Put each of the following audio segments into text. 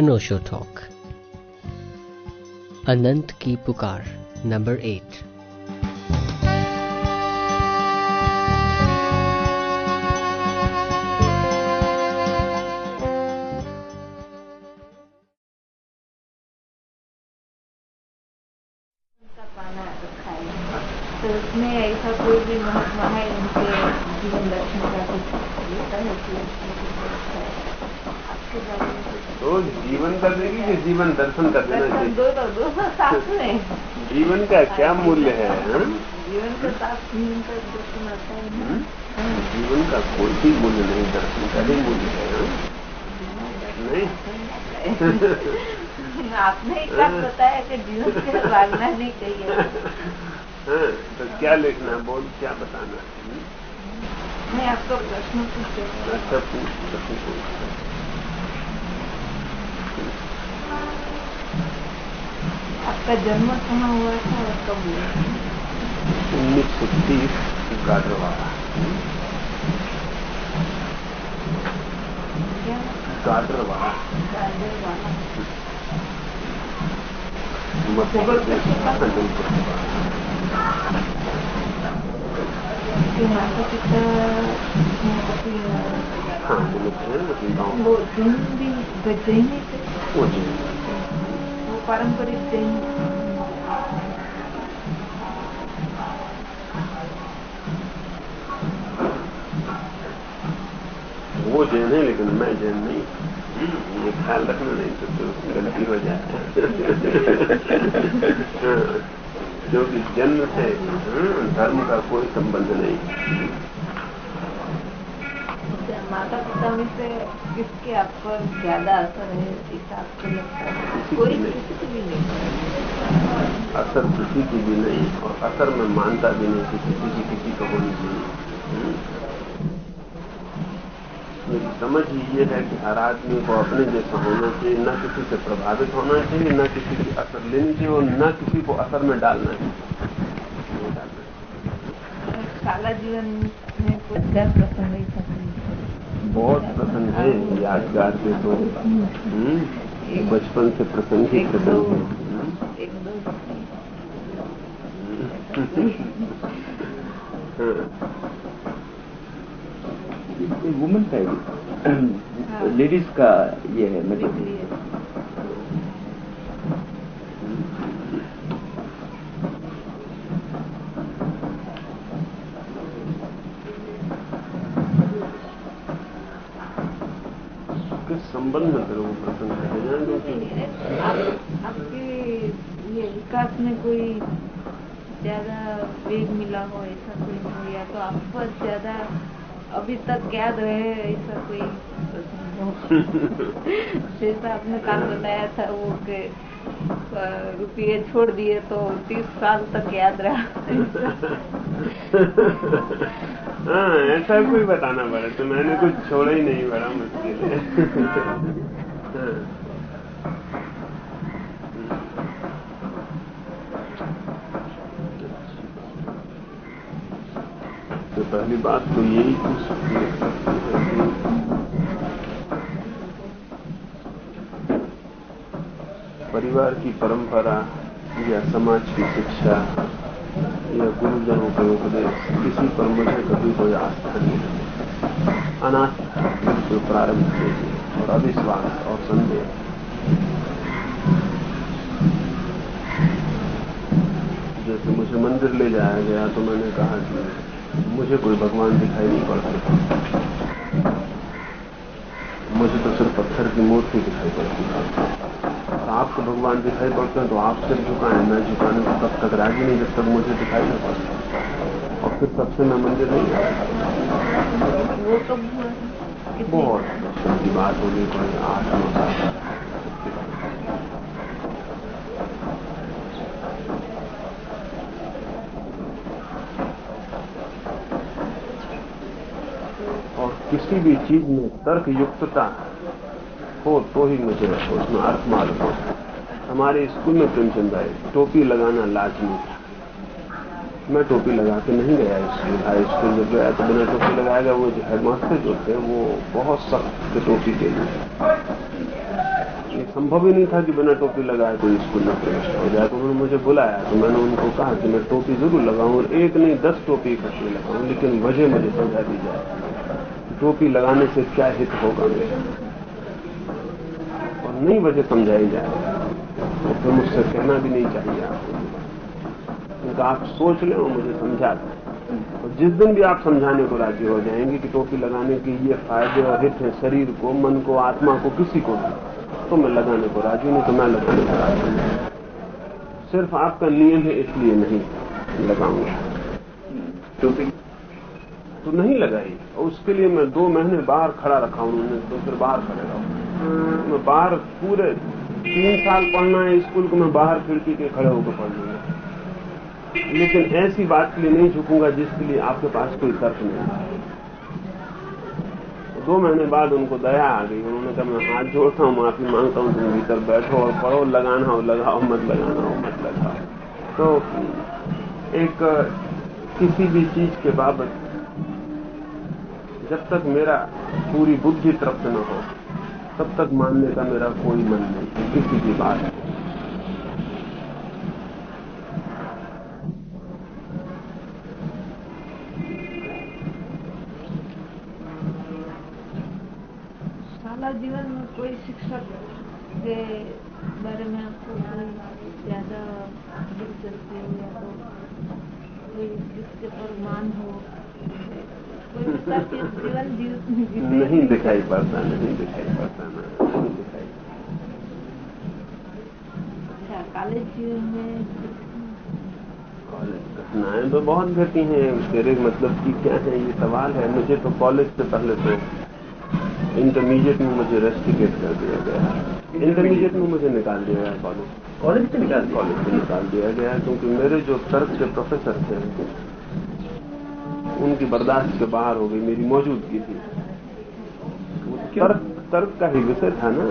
अनोशो talk अनंत की पुकार number eight का क्या मूल्य है हाँ? जीवन के साथ जीवन का दर्शन आता है? जीवन का कोई भी मूल्य नहीं दर्शन का ही मूल्य है हाँ? नहीं आपने एक बात बताया कि जीवन के भागना नहीं चाहिए तो क्या लिखना है बोल क्या बताना है? मैं आपको प्रश्न पूछते अच्छा पूछ प्रश्न पूछ आपका जन्म कहाँ हुआ था और कब हुआ उन्नीस सौ तीस गाडरवाड़ा गाडरवाड़ा माता पिता हाँ बोले थे वो जैन भी जैन ही थे। वो जी वो पारंपरिक जैन वो जैन है लेकिन मैं जैन नहीं हम्म, ये ख्याल रखना नहीं तो, तो गलती हो जाए हाँ, क्योंकि जन्म से हम्म, धर्म का कोई संबंध नहीं माता पिता में से किसके आप पर ज़्यादा असर है आपको लगता है कोई किसी को भी नहीं असर किसी की भी नहीं और असर में मानता भी नहीं कि किसी की किसी को होनी चाहिए हम्म। मेरी समझ ये है कि हर आदमी को अपने जैसा होना चाहिए न किसी से प्रभावित होना चाहिए न किसी की असर लेनी चाहिए और न किसी को असर में डालना चाहिए नहीं डालना चाहिए। शाला जीवन में कुछ डर प्रसंग नहीं था बहुत प्रसन्न है यादगार के तो हम्म, बचपन से प्रसन्न ही प्रसन्न है। एक दो वुमेन का है लेडीज़ का ये है मतलब डिग्री है किस संबंध में तेरे को प्रसन्न है जान दो कि आप- आपके ये विकास में कोई ज़्यादा वेग मिला हो ऐसा कोई हो या तो आप पर ज़्यादा अभी तक याद रहे ऐसा कोई जैसा आपने कल बताया था वो के रुपये छोड़ दिए तो तीस साल तक याद रहा। हाँ ऐसा कोई बताना पड़ा तो मैंने कुछ छोड़ा ही नहीं बड़ा मुश्किल है। पहली बात तो यही कि परिवार की परंपरा या समाज की शिक्षा या गुरुजनों के उपदेश, किसी पर मुझे कभी कोई आस्था नहीं अनास्था बिल्कुल प्रारंभ ही और अविश्वास और संदेह। जैसे मुझे मंदिर ले जाया गया तो मैंने कहा कि मुझे कोई भगवान दिखाई नहीं पड़ता मुझे तो सिर्फ़ पत्थर की मूर्ति दिखाई पड़ती है। आपको भगवान दिखाई पड़ते हैं तो आप सिर झुकाएँ। मैं झुकाने को तब तक राज़ी नहीं जब तक मुझे दिखाई नहीं पड़ता। और फिर तब से मैं मंदिर नहीं हुआ कितने बहुत की बात होगी कोई आठ नौ साल और किसी भी चीज़ में तर्क युक्तता हो तो ही मुझे उसमें अर्थ मालूम हो। हमारे स्कूल में प्रेमचंद भाई, टोपी लगाना लाजमी मैं टोपी लगा के नहीं गया स्कूल हाई स्कूल जब गया तो बिना टोपी लगाया गया, वो जो हेडमास्टर जो थे, वो बहुत सख्त थे टोपी के लिए। ये संभव ही नहीं था कि बिना टोपी लगाए कोई स्कूल में प्रवेश हो जाए। तो उन्होंने मुझे बुलाया तो मैंने उनको कहा कि मैं टोपी ज़रूर लगाऊँ और एक नहीं, दस टोपी इकट्ठी लगाऊँ, लेकिन वजह मुझे समझा दी जाए। टोपी लगाने से क्या हित होगा? मेरा और नई वजह समझाई जाए तो फिर मुझसे कहना भी नहीं चाहिए आपको। आप सोच लें और मुझे समझा दें। और जिस दिन भी आप समझाने को राज़ी हो जाएँगे कि टोपी लगाने के ये फ़ायदे और हित हैं शरीर को, मन को, आत्मा को, किसी को भी तो मैं लगाने को राज़ी नहीं तो मैं लगाने को राज़ी नहीं सिर्फ़ आपका नियम है, इसलिए नहीं लगाऊँगा। टोपी तो नहीं लगाई और उसके लिए मैं दो महीने बाहर खड़ा रखा उन्होंने तो फिर बाहर खड़े रहा मैं बाहर पूरे तीन साल पढ़ना है स्कूल को, मैं बाहर खिड़की के खड़े होकर पढ़ लूँगा। लेकिन ऐसी बात के लिए नहीं झुकूँगा जिसके लिए आपके पास कोई तर्क नहीं है। दो महीने बाद उनको दया आ गई। उन्होंने कहा, मैं हाथ जोड़ता हूँ माफ़ी माँगता हूँ, तुम भीतर बैठो और पढ़ो, लगाना हो लगाओ, मत लगाना हो मत लगाओ। तो एक किसी भी चीज़ के बाबत जब तक मेरा पूरी बुद्धि तृप्त न हो, तब तक मानने का मेरा कोई मन नहीं किसी की बात शाला जीवन में कोई शिक्षक के बारे में आपको ज़्यादा दिलचस्पी हो या तो कोई जिसके पर मान हो जीव नहीं दिखाई पड़ता नहीं दिखाई पड़ता ना नहीं दिखाई अच्छा कॉलेज में कॉलेज घटनाएँ तो बहुत घटी हैं तेरे मतलब की क्या है ये सवाल है। मुझे तो कॉलेज से पहले तो इंटरमीडिएट में मुझे रेस्टिकेट कर दिया गया। इंटरमीडिएट में मुझे निकाल दिया गया कॉलेज। कॉलेज से निकाल कॉलेज से निकाल दिया गया क्योंकि मेरे जो तर्क के प्रोफेसर थे उनकी बर्दाश्त के बाहर हो गई मेरी मौजूदगी थी। तर्क तर्क का ही विषय था ना।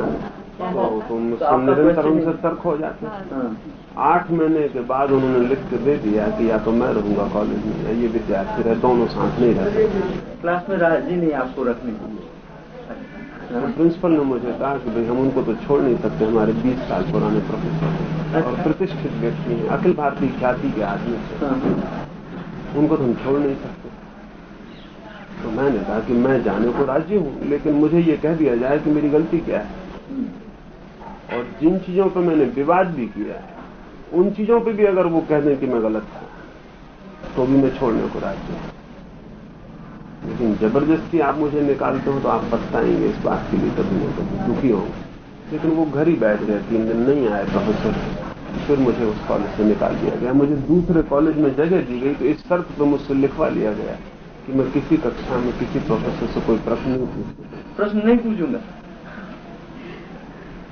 तो तुम तो निरंतर उनसे तर्क हो जाते। हाँ। आठ महीने के बाद उन्होंने लिख के दे दिया कि या तो मैं रहूँगा कॉलेज में या ये विद्यार्थी रहे दोनों साथ नहीं रहते क्लास में राज़ी नहीं आपको रखने के लिए। तो प्रिंसिपल ने मुझे कहा कि भाई हम उनको तो छोड़ नहीं सकते हमारे 20 साल पुराने प्रोफेसर हैं और प्रतिष्ठित व्यक्ति हैं अखिल भारतीय ख्याति के आदमी हाँ। उनको तो हम छोड़ नहीं सकते। तो मैंने कहा कि मैं जाने को राज़ी हूँ, लेकिन मुझे ये कह दिया जाए कि मेरी गलती क्या है। और जिन चीज़ों पर मैंने विवाद भी किया है, उन चीज़ों पर भी अगर वो कह दें कि मैं गलत था तो भी मैं छोड़ने को राज़ी हूँ। लेकिन ज़बरदस्ती आप मुझे निकालते हो तो आप पछताएँगे इस बात के लिए कभी न कभी दुखी होंगे लेकिन वो घर ही बैठ गए, तीन दिन नहीं आए प्रोफेसर फिर मुझे उस कॉलेज से निकाल दिया गया। मुझे दूसरे कॉलेज में जगह दी गई तो इस शर्त पर मुझसे लिखवा लिया गया। कि मैं किसी कक्षा में किसी प्रोफेसर से कोई प्रश्न नहीं पूछूँ। प्रश्न नहीं पूछूँगा।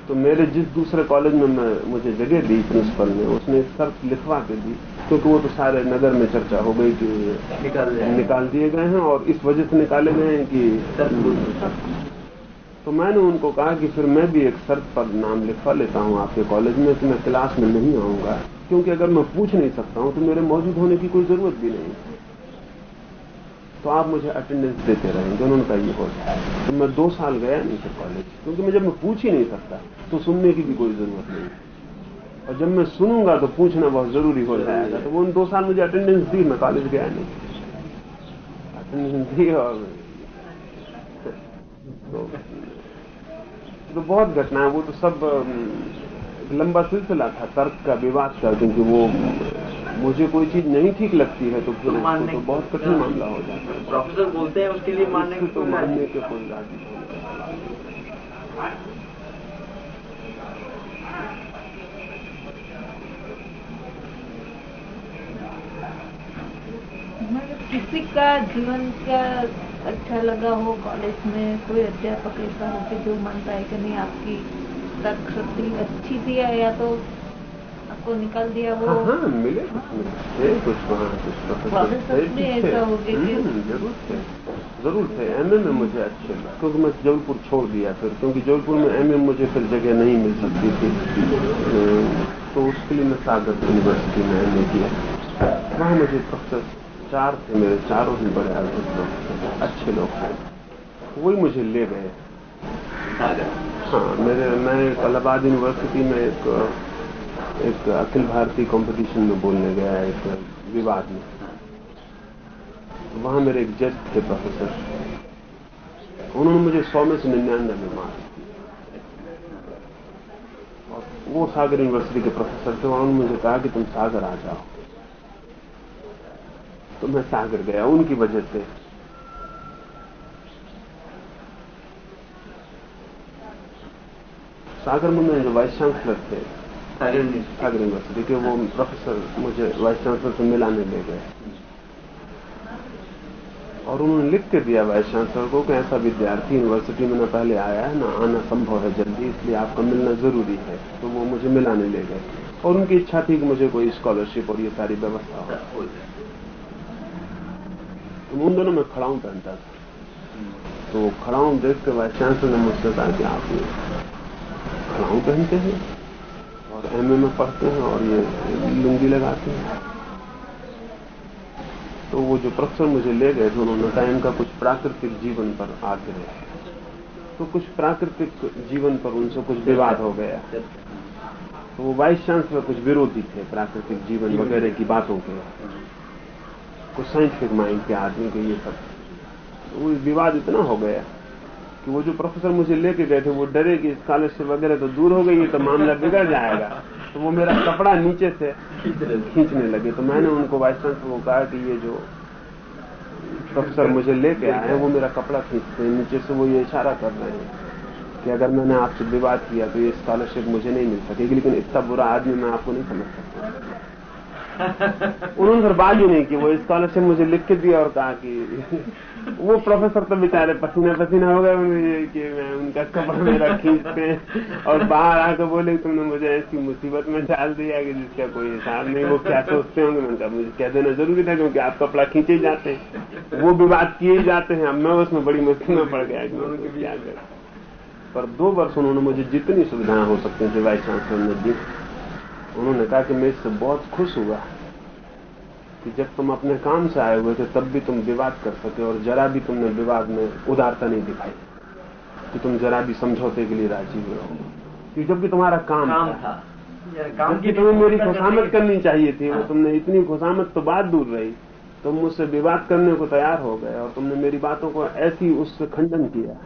तो मेरे जिस दूसरे कॉलेज में मैं मुझे जगह दी प्रिंसिपल ने उसने शर्त लिखवा के दी क्योंकि वो तो सारे नगर में चर्चा हो गई कि निकाल निकाल दिए गए हैं और इस वजह से निकाले गए हैं कि तो मैंने उनको कहा कि फिर मैं भी एक शर्त पर नाम लिखवा लेता हूँ आपके कॉलेज में कि मैं क्लास में नहीं आऊँगा क्योंकि अगर मैं पूछ नहीं सकता हूँ तो मेरे मौजूद होने की कोई ज़रूरत भी नहीं। तो आप मुझे अटेंडेंस देते रहेंगे उन्होंने कहा ये हो जाए तो मैं दो साल गया नहीं फिर कॉलेज क्योंकि मैं जब मैं पूछ ही नहीं सकता तो सुनने की भी कोई ज़रूरत नहीं और जब मैं सुनूँगा तो पूछना बहुत ज़रूरी हो जाएगा। तो वो उन दो साल मुझे अटेंडेंस दी मैं कॉलेज गया नहीं। अटेंडेंस दी और तो, तो बहुत घटना है वो तो सब लंबा सिलसिला था तर्क का विवाद का क्योंकि वो मुझे कोई चीज़ नहीं ठीक लगती है तो फिर उसको मानने- तो बहुत कठिन मामला हो जाता है। प्रोफेसर बोलते हैं उसके लिए मानने तो कोई मानने के कोई राज़ी नहीं। किसी का जीवन का अच्छा लगा हो कॉलेज में? कोई अध्यापक ऐसा हो कि जो मानता है कि नहीं आपकी अच्छी थी या तो आपको निकाल दिया वो? हाँ हाँ मिले कुछ कुछ वहाँ। कुछ ऐसा हो गया हम्म, ज़रूर थे ज़रूर थे एमए में मुझे अच्छे लगे। क्योंकि मैं जबलपुर छोड़ दिया फिर क्योंकि जबलपुर में एमए में मुझे फिर जगह नहीं मिल सकती थी। तो उसके लिए मैं सागर यूनिवर्सिटी में एमए किया। वहाँ मुझे प्रोफेसर चार थे मेरे चारों ही बड़े अद्भुत लोग अच्छे लोग थे। वही मुझे ले गए। हाँ मेरे, मैं इलाहाबाद यूनिवर्सिटी में एक एक अखिल भारतीय कंपटीशन में बोलने गया एक विवाद में। वहाँ मेरे एक जज थे प्रोफेसर उन्होंने मुझे सौ में से निन्यानवे में मार और वो सागर यूनिवर्सिटी के प्रोफेसर थे उन्होंने मुझे कहा कि तुम सागर आ जाओ। तो मैं सागर गया, उनकी वजह से सागर में जो वाइस चांसलर थे सागर यूनिवर्सिटी के वो प्रोफेसर मुझे वाइस चांसलर से मिलाने ले गए। और उन्होंने लिख के दिया वाइस चांसलर को कि ऐसा विद्यार्थी यूनिवर्सिटी में न पहले आया है, ना आना संभव है जल्दी, इसलिए आपका मिलना ज़रूरी है। तो वो मुझे मिलाने ले गए। और उनकी इच्छा थी कि मुझे कोई स्कॉलरशिप और ये सारी व्यवस्था हो। तो उन दोनों में खड़ाऊं पहनता था। तो खड़ाऊं देख के वाइस चांसलर ने मुझसे कहा कि आप खड़ाऊं पहनते हैं, और एमए में पढ़ते हैं, और ये लुंगी लगाते हैं। तो वो जो प्रोफेसर मुझे ले गए थे, उन्होंने कहा इनका कुछ प्राकृतिक जीवन पर आग्रह तो कुछ प्राकृतिक जीवन पर उनसे कुछ विवाद हो गया। तो वो वाइस चांसलर कुछ विरोधी थे, प्राकृतिक जीवन वगैरह की बातों के कुछ साइंटिफिक माइंड के आदमी के ये सब। तो वो विवाद इतना हो गया। कि वो जो प्रोफेसर मुझे लेके गए थे, वो डरे कि स्कॉलरशिप वगैरह तो दूर हो गई तो मामला बिगड़ जाएगा। तो वो मेरा कपड़ा नीचे से खींचने लगे। तो मैंने उनको वाइस चांसलर को कहा कि ये जो प्रोफेसर मुझे लेके आए हैं, वो मेरा कपड़ा खींचते हैं, नीचे से वो ये इशारा कर रहे हैं कि अगर मैंने आपसे विवाद किया तो ये स्कॉलरशिप मुझे नहीं मिल सकेगी, लेकिन इतना बुरा आदमी मैं आपको नहीं समझ सकता। उन्होंने बात ही नहीं की, वो स्कॉलरशिप मुझे लिख के दिया और कहा कि वो प्रोफेसर तो बेचारे पसीना पसीना हो गए कि मैं उनका कपड़ा मेरा खींचते और बाहर आकर बोले, तुमने मुझे ऐसी मुसीबत में डाल दिया कि जिसका कोई हिसाब नहीं, वो क्या सोचते होंगे? मैंने कहा, मुझे कह देना ज़रूरी था क्योंकि आप कपड़ा खींचे जाते हैं, वो विवाद किए जाते हैं, अब मैं उसमें बड़ी मुश्किल में पड़ गया कि उन्होंने पर दो वर्ष उन्होंने मुझे जितनी सुविधाएँ हो सकती थी वाइस चांसलर ने दी। उन्होंने कहा कि मैं इससे बहुत खुश हुआ कि जब तुम अपने काम से आए हुए थे तब भी तुम विवाद कर सके और जरा भी तुमने विवाद में उदारता नहीं दिखाई कि तुम जरा भी समझौते के लिए राज़ी हुए हो। कि जबकि तुम्हारा काम, काम था, था। काम की तुम्हें मेरी खुशामद करनी चाहिए थी वो तुमने इतनी खुशामद तो बात दूर रही तुम मुझसे विवाद करने को तैयार हो गए और तुमने मेरी बातों को ऐसी उससे खंडन किया।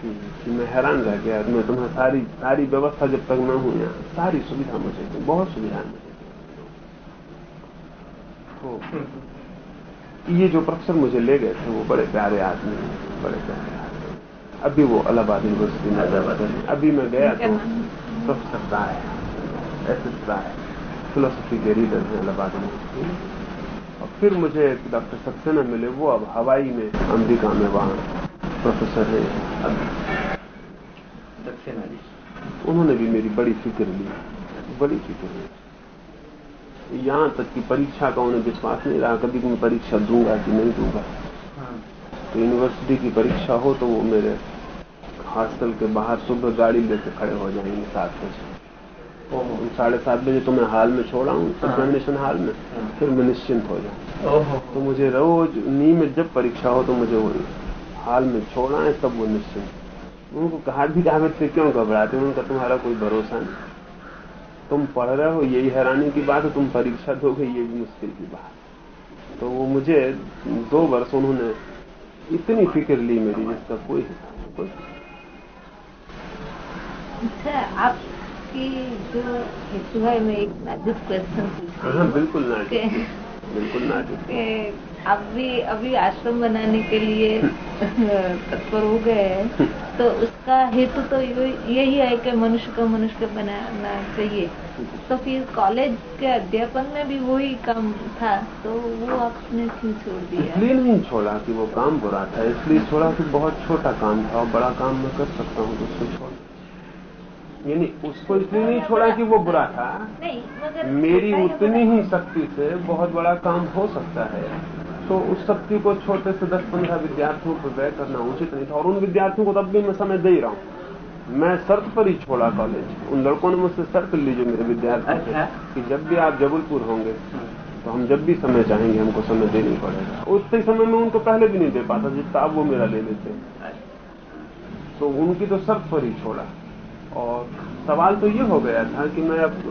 कि, कि मैं हैरान रह गया। मैं तुम्हें सारी सारी व्यवस्था जब तक मैं हूँ यहाँ सारी सुविधा मुझे थी बहुत सुविधाएँ मुझे। तो ये जो प्रोफेसर मुझे ले गए थे वो बड़े प्यारे आदमी हैं बड़े प्यारे आदमी अभी वो अलाहाबाद यूनिवर्सिटी में अलाहाबाद। अभी मैं गया तो professor Rai S S Rai philosophy के रीडर हैं इलाहाबाद यूनिवर्सिटी में। और फिर मुझे डॉक्टर सक्सेना मिले वो अब हवाई में अमेरिका में वहाँ प्रोफेसर है। उन्होंने भी मेरी बड़ी फ़िक्र ली बड़ी फ़िक्र ली। यहाँ तक कि परीक्षा का उन्हें विश्वास नहीं रहा कभी मैं परीक्षा दूँगा कि नहीं दूँगा। तो यूनिवर्सिटी की परीक्षा हो तो वो मेरे हॉस्टल के बाहर सुबह गाड़ी लेके खड़े हो जाएँगे सात बजे। साढ़े सात बजे तो मैं हाल में छोड़ा हूँ एग्जामिनेशन हाल में फिर मैं निश्चिंत हो जाऊँ। तो मुझे रोज नियमित जब परीक्षा हो तो मुझे वो हाल में छोड़ा है तब वो निश्चिंत। उनको कहा भी कागज़ से क्यों घबराते उनका तुम्हारा कोई भरोसा नहीं। तुम पढ़ रहे हो यही हैरानी की बात है तुम परीक्षा दोगे ये भी मुश्किल की बात। तो वो मुझे दो वर्ष उन्होंने इतनी फ़िक्र ली मेरी जिसका कोई कोई अच्छा आपकी जो हेतु है मैं एक नाजुक क्वेश्चन हाँ बिल्कुल नाजुक। बिल्कुल नाजुक। अब भी अभी आश्रम बनाने के लिए तत्पर हो गए हैं तो उसका हेतु तो यही है कि मनुष्य को मनुष्य बनाना चाहिए। तो फिर कॉलेज के अध्यापन में भी वही काम था तो वो आपने क्यों छोड़ दिया? इसलिए नहीं छोड़ा कि वो काम बुरा था इसलिए छोड़ा कि बहुत छोटा काम था और बड़ा काम मैं कर सकता हूँ उसको छोड़। यानी उसको इसलिए नहीं छोड़ा कि वो बुरा था। नहीं मगर मेरी उतनी ही शक्ति से बहुत बड़ा काम हो सकता है। तो उस शक्ति को छोटे से दस पंद्रह विद्यार्थियों पर व्यय करना उचित नहीं था। और उन विद्यार्थियों को तब भी मैं समय दे ही रहा हूँ। मैं शर्त पर ही छोड़ा कॉलेज उन लड़कों ने मुझसे शर्त ली जो मेरे विद्यार्थी अच्छा। कि जब भी आप जबलपुर होंगे तो हम जब भी समय चाहेंगे हमको समय देना पड़ेगा। उस समय में उनको पहले भी नहीं दे पाता जितना अब वो मेरा ले लेते तो उनकी तो शर्त पर ही छोड़ा। और सवाल तो ये हो गया था कि मैं अब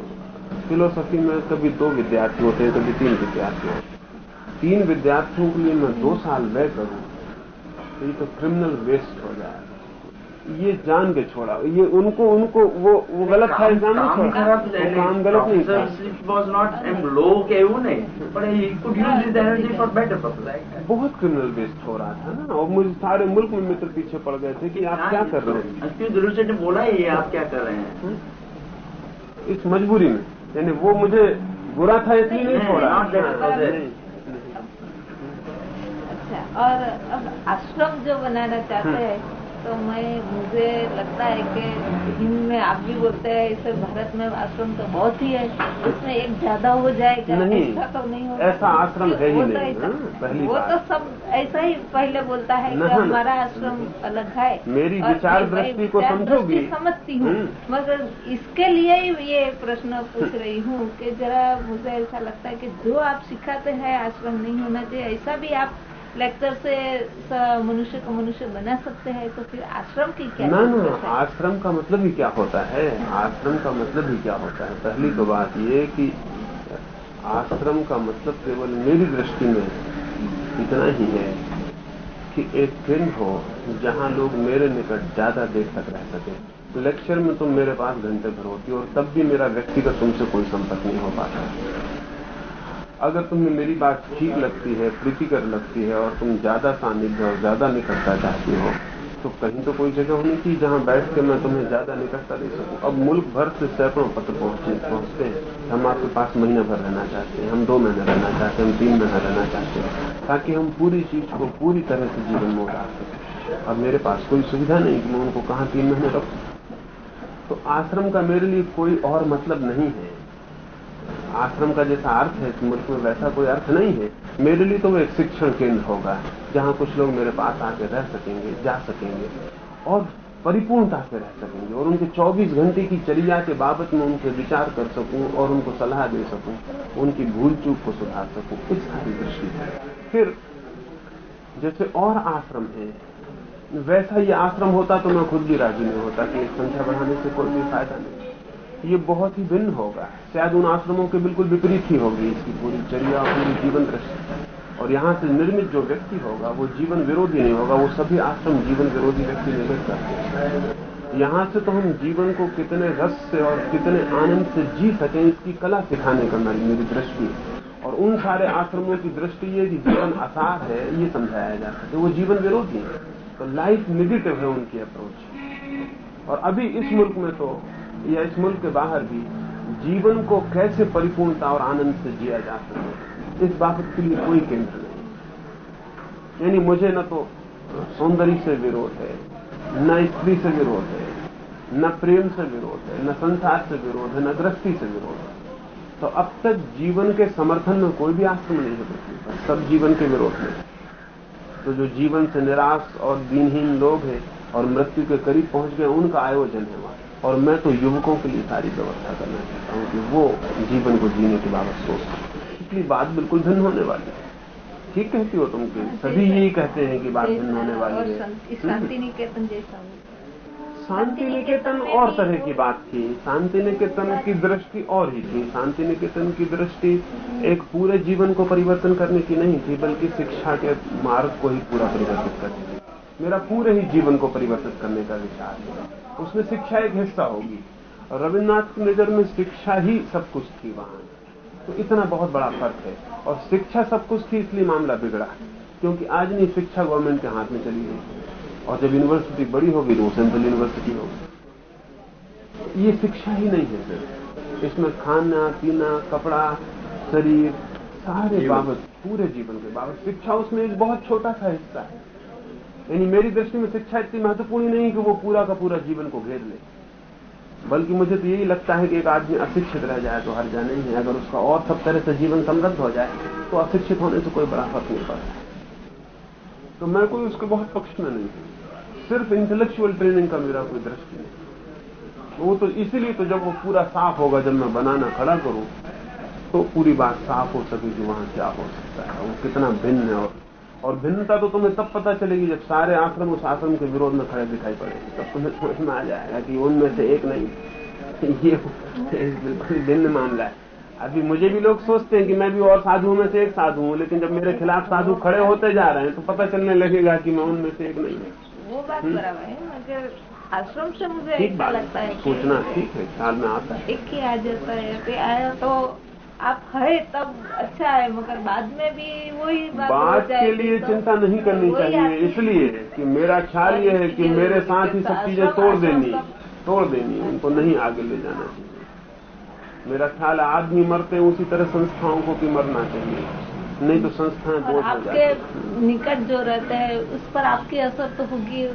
फिलोसफी में कभी दो विद्यार्थी होते हैं कभी तीन विद्यार्थी होते हैं तीन विद्यार्थियों के लिए मैं दो साल व्यय करूँ तो ये तो क्रिमिनल वेस्ट हो जाएगा ये जान के छोड़ा। ये उनको उनको वो वो गलत था एग्ज़ाम छोड़ा। वो काम गलत नहीं था। Not एम लो के वो नहीं बहुत क्रिमिनल वेस्ट हो रहा था ना और मुझे सारे मुल्क में मित्र पीछे पड़ गए थे कि आप क्या कर रहे हैं। दिलू से ने बोला ये आप क्या कर रहे हैं? इस मजबूरी में यानी वो मुझे बुरा था इसलिए नहीं नहीं, छोड़ा not that it was there. नहीं, अच्छा और अब आश्रम जो बनाना चाहते हैं तो मैं मुझे लगता है कि हिंद में आप भी बोलते हैं इसे भारत में आश्रम तो बहुत ही है उसमें एक ज़्यादा हो जाएगा नहीं, ऐसा तो नहीं होता ऐसा आश्रम है ही तो नहीं, हाँ, पहली वो तो सब ऐसा ही पहले बोलता है कि। हमारा आश्रम अलग है मेरी विचार दृष्टि को समझोगी? समझती हूँ हम्म। मगर इसके लिए ही ये प्रश्न पूछ रही हूँ कि जरा मुझे ऐसा लगता है कि जो आप सिखाते हैं आश्रम नहीं होना चाहिए ऐसा भी आप लेक्चर से मनुष्य को मनुष्य बना सकते हैं तो फिर आश्रम की क्या ना ना आश्रम का मतलब ही क्या होता है? आश्रम का मतलब ही क्या होता है? पहली तो बात ये कि आश्रम का मतलब केवल मेरी दृष्टि में इतना ही है कि एक केंद्र हो जहाँ लोग मेरे निकट ज़्यादा देर तक रह सके। लेक्चर में तुम मेरे पास घंटे भर होती हो और तब भी मेरा व्यक्तिगत तुमसे कोई संपर्क नहीं हो पाता। अगर तुम्हें मेरी बात ठीक लगती है, प्रीतिकर लगती है और तुम ज़्यादा सानिध्य और ज़्यादा निकटता चाहती हो तो कहीं तो कोई जगह होनी चाहिए जहाँ बैठ के मैं तुम्हें ज़्यादा निकटता दे सकूँ। अब मुल्क भर से सैकड़ों पत्र पहुँचते पहुँचते हैं। हम आपके पास महीने भर रहना चाहते हैं, हम दो महीने रहना चाहते हैं, हम तीन महीना रहना चाहते हैं, ताकि हम पूरी चीज़ को पूरी तरह से जीवन में उतार सकें। अब मेरे पास कोई सुविधा नहीं कि मैं उनको कहा तीन महीने रखूँ। तो आश्रम का मेरे लिए कोई और मतलब नहीं है। आश्रम का जैसा अर्थ है इस मुल्क में वैसा कोई अर्थ नहीं है। मेरे लिए तो वो एक शिक्षण केंद्र होगा, जहाँ कुछ लोग मेरे पास आके रह सकेंगे, जा सकेंगे और परिपूर्णता से रह सकेंगे और उनके 24 घंटे की चर्या के बाबत में उनके विचार कर सकूँ और उनको सलाह दे सकूँ, उनकी भूल चूक को सुधार सकूँ। इस सारी दृष्टि है फिर, जैसे और आश्रम है, वैसा ये आश्रम होता तो मैं खुद भी राज़ी नहीं होता कि संख्या बढ़ाने से कोई भी फ़ायदा नहीं। ये बहुत ही भिन्न होगा। शायद उन आश्रमों के बिल्कुल विपरीत ही होगी इसकी पूरी चर्या, पूरी जीवन दृष्टि। और यहाँ से निर्मित जो व्यक्ति होगा, वो जीवन विरोधी नहीं होगा, वो सभी आश्रम जीवन विरोधी व्यक्ति निर्मित करते यहाँ से तो हम जीवन को कितने रस से और कितने आनंद से जी सकें, इसकी कला सिखाने का मेरी मेरी दृष्टि और उन सारे आश्रमों की दृष्टि ये कि जीवन आसार है, ये समझाया जा सके। वो जीवन विरोधी है। तो लाइफ निगेटिव है उनकी अप्रोच और अभी इस मुल्क में तो या इस मुल्क के बाहर भी जीवन को कैसे परिपूर्णता और आनंद से जिया जा सके, इस बाबत के लिए कोई केंद्र नहीं। यानी मुझे न तो सौंदर्य से विरोध है, न स्त्री से विरोध है, न प्रेम से विरोध है, न संसार से विरोध है, न दृष्टि से विरोध है। तो अब तक जीवन के समर्थन में कोई भी आश्रम नहीं है पृथ्वी पर सब जीवन के विरोध में। तो जो जीवन से निराश और दीनहीन लोग हैं और मृत्यु के करीब पहुँच गए, उनका आयोजन है वहाँ। और मैं तो युवकों के लिए सारी व्यवस्था करना चाहता हूँ कि वो जीवन को जीने के बाबत सोच इसलिए बात बिल्कुल भिन्न होने वाली है। ठीक कहती हो तुम कि सभी यही कहते हैं कि बात भिन्न होने वाली है। शांति- निकेतन जैसा शांति निकेतन और तरह की बात थी शांति निकेतन की दृष्टि और ही थी। शांति निकेतन की दृष्टि एक पूरे जीवन को परिवर्तन करने की नहीं थी बल्कि शिक्षा के मार्ग को ही पूरा परिवर्तित करने की मेरा पूरे ही जीवन को परिवर्तित करने का विचार है। उसमें शिक्षा एक हिस्सा होगी। और रविन्द्रनाथ की नज़र में शिक्षा ही सब कुछ थी वहाँ। तो इतना बहुत बड़ा फ़र्क है। और शिक्षा सब कुछ थी इसलिए मामला बिगड़ा। क्योंकि आज नहीं शिक्षा गवर्नमेंट के हाथ में चली गई। और जब यूनिवर्सिटी बड़ी होगी तो वो सेंट्रल यूनिवर्सिटी होगी। ये शिक्षा ही नहीं है सर। इसमें खाना पीना कपड़ा शरीर सारे बाबत पूरे जीवन के बाबत। शिक्षा उसमें एक बहुत छोटा सा हिस्सा है। यानी मेरी दृष्टि में शिक्षा इतनी महत्वपूर्ण नहीं कि वो पूरा का पूरा जीवन को घेर ले। बल्कि मुझे तो यही लगता है कि एक आदमी अशिक्षित रह जाए तो हर नहीं है अगर उसका और सब तरह से जीवन समृद्ध हो जाए तो अशिक्षित होने से कोई बड़ा फ़र्क नहीं पड़ता। तो मैं कोई उसके बहुत पक्ष में नहीं हूँ। सिर्फ़ इंटेलेक्चुअल ट्रेनिंग का मेरा कोई दृष्टि नहीं। वो तो इसीलिए तो जब वो पूरा साफ़ होगा, जब मैं बनाना खड़ा करूँ तो पूरी बात साफ़ हो सके कि वहाँ क्या हो सकता है, वो कितना भिन्न है और और भिन्नता तो तुम्हें तब पता चलेगी जब सारे आश्रम उस आश्रम के विरोध में खड़े दिखाई पड़ेंगे तब तुम्हें समझ में आ जाएगा कि उनमें से एक नहीं। ये बिल्कुल भिन्न मामला है। अभी मुझे भी लोग सोचते हैं कि मैं भी और साधुओं में से एक साधु हूँ लेकिन जब मेरे खिलाफ साधु खड़े होते जा रहे हैं तो पता चलने लगेगा कि मैं उनमें से एक नहीं हूँ। वो बात बराबर है मगर आश्रम से मुझे ठीक लगता है सोचना ठीक है ख्याल में आता है एक ही आ जाता है आया तो आप है तब अच्छा है मगर बाद में भी वही बात हो बात के लिए तो चिंता नहीं करनी चाहिए इसलिए कि मेरा ख्याल ये है कि मेरे साथ ही सब चीज़ें तोड़ देनी तोड़ देनी उनको नहीं आगे ले जाना चाहिए। मेरा ख्याल आदमी मरते हैं उसी तरह संस्थाओं को भी मरना चाहिए नहीं तो संस्थाएँ बोझ आपके निकट जो रहते हैं उस पर आपकी असर तो होगी।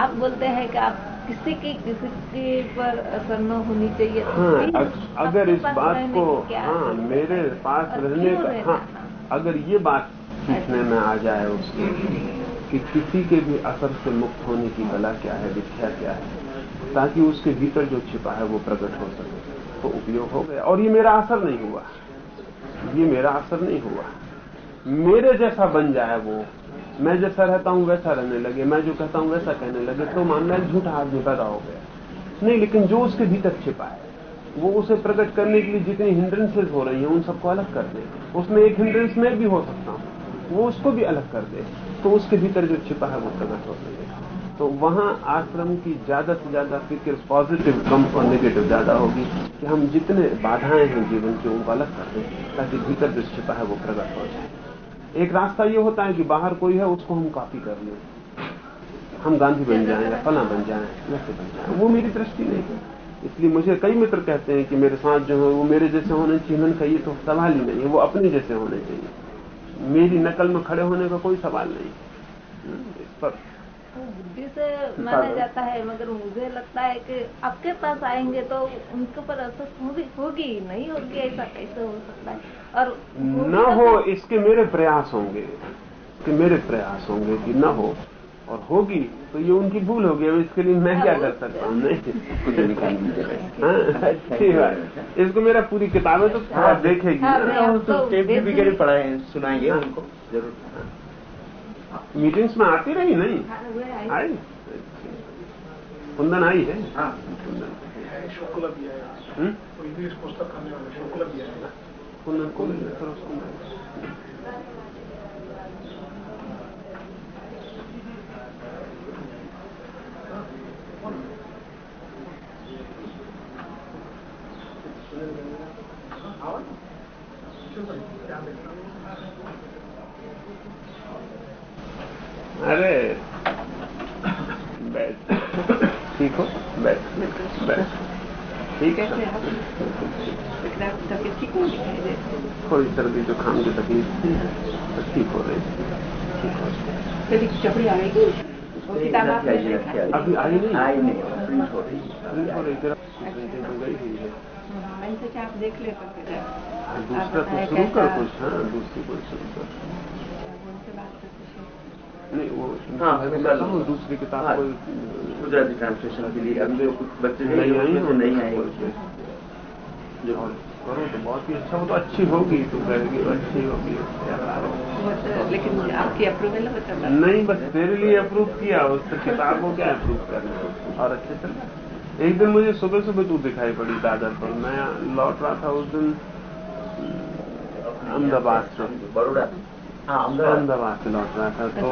आप बोलते हैं कि आप किसी की किसी के पर असर न होनी चाहिए। तो हाँ अगर इस बात को हाँ मेरे पास रहने का हाँ अगर ये बात सीखने में आ जाए उसकी कि किसी के भी असर से मुक्त होने की कला क्या है विद्या क्या है ताकि उसके भीतर जो छिपा है वो प्रकट हो सके तो उपयोग हो गया। और ये मेरा असर नहीं हुआ। ये मेरा असर नहीं हुआ। मेरे जैसा बन जाए वो मैं जैसा रहता हूँ वैसा रहने लगे, मैं जो कहता हूँ वैसा कहने लगे तो एक झूठा आदमी पैदा हो गया। नहीं, लेकिन जो उसके भीतर छिपा है, वो उसे प्रकट करने के लिए जितनी हिंड्रेंसेज हो रही हैं, उन सबको अलग कर दे। उसमें एक हिंड्रेंस में भी हो सकता हूँ, वो उसको भी अलग कर दे। तो उसके भीतर जो छिपा है, वो प्रकट हो सकेगा तो वहाँ आश्रम की ज़्यादा से ज़्यादा फ़िक्र पॉजिटिव कम और नेगेटिव ज़्यादा होगी कि हम जितने बाधाएँ हैं जीवन की, उनको अलग कर दें, ताकि भीतर जो छिपा है, वो प्रकट हो जाए। एक रास्ता ये होता है कि बाहर कोई है, उसको हम कॉपी कर लें। हम गांधी बन जाएँ या फला बन जाएँ, वैसे बन जाएँ। वो मेरी दृष्टि नहीं है। इसलिए मुझे कई मित्र कहते हैं कि मेरे साथ जो है, वो मेरे जैसे होने चाहिए। कहा ये तो सवाल ही नहीं है, वो अपने जैसे होने चाहिए। मेरी नकल में खड़े होने का कोई सवाल नहीं। इस पर वो बुद्धि से माना जाता है मगर मुझे लगता है कि आपके पास आएँगे तो उनके ऊपर असर होगी होगी नहीं होगी ऐसा कैसे हो सकता है? और न तो हो इसके मेरे प्रयास होंगे कि मेरे प्रयास होंगे कि न हो और होगी तो ये उनकी भूल होगी अब इसके लिए मैं क्या कर सकता हूँ? हाँ, अच्छी बात। इसको मेरा पूरी किताबें तो थोड़ा देखेगी हाँ, हम आपको तो टेप भी। पढ़ाए सुनाएँगे उनको। ज़रूर। मीटिंग्स में आती रही नहीं हाँ, वे आई। आई कुंदन आई है हाँ कुंदन शुक्ल भी है हम्म? वो इंग्लिश पुस्तक करने वाले शुक्ल भी है कुंदन को ले फिर अरे बैठ। ठीक हो? बैठ। बैठ। ठीक है। थोड़ी सर्दी जुकाम की तकलीफ़ थी। तो ठीक हो रही ठीक हो रही अभी आई नहीं? आई नहीं। प्रिंट हो रही है। प्रिंट हो रही प्रिंटिंग हो गई हुई है। मैंने सोचा आप देख ले तो हाँ, दूसरा आप तो बताएँ शुरू कर कुछ हाँ दूसरी कोई शुरू कर। नहीं वो हाँ, हूँ दूसरी किताब हाँ, गुजराती ट्रांसलेशन के लिए। अब कुछ बच्चे नहीं हैं, आई जो करो तो बहुत ही अच्छा वो तो अच्छी होगी तो कहेगी अच्छी होगी लेकिन आपकी अप्रूवल नहीं बस तेरे लिए अप्रूव किया उससे किताब को क्या अप्रूव करना और अच्छे चल एक दिन मुझे सुबह सुबह तू दिखाई पड़ी दादर पर। मैं लौट रहा था उस दिन अहमदाबाद से। बड़ोड़ा हाँ अहमदाबाद से लौट रहा था तो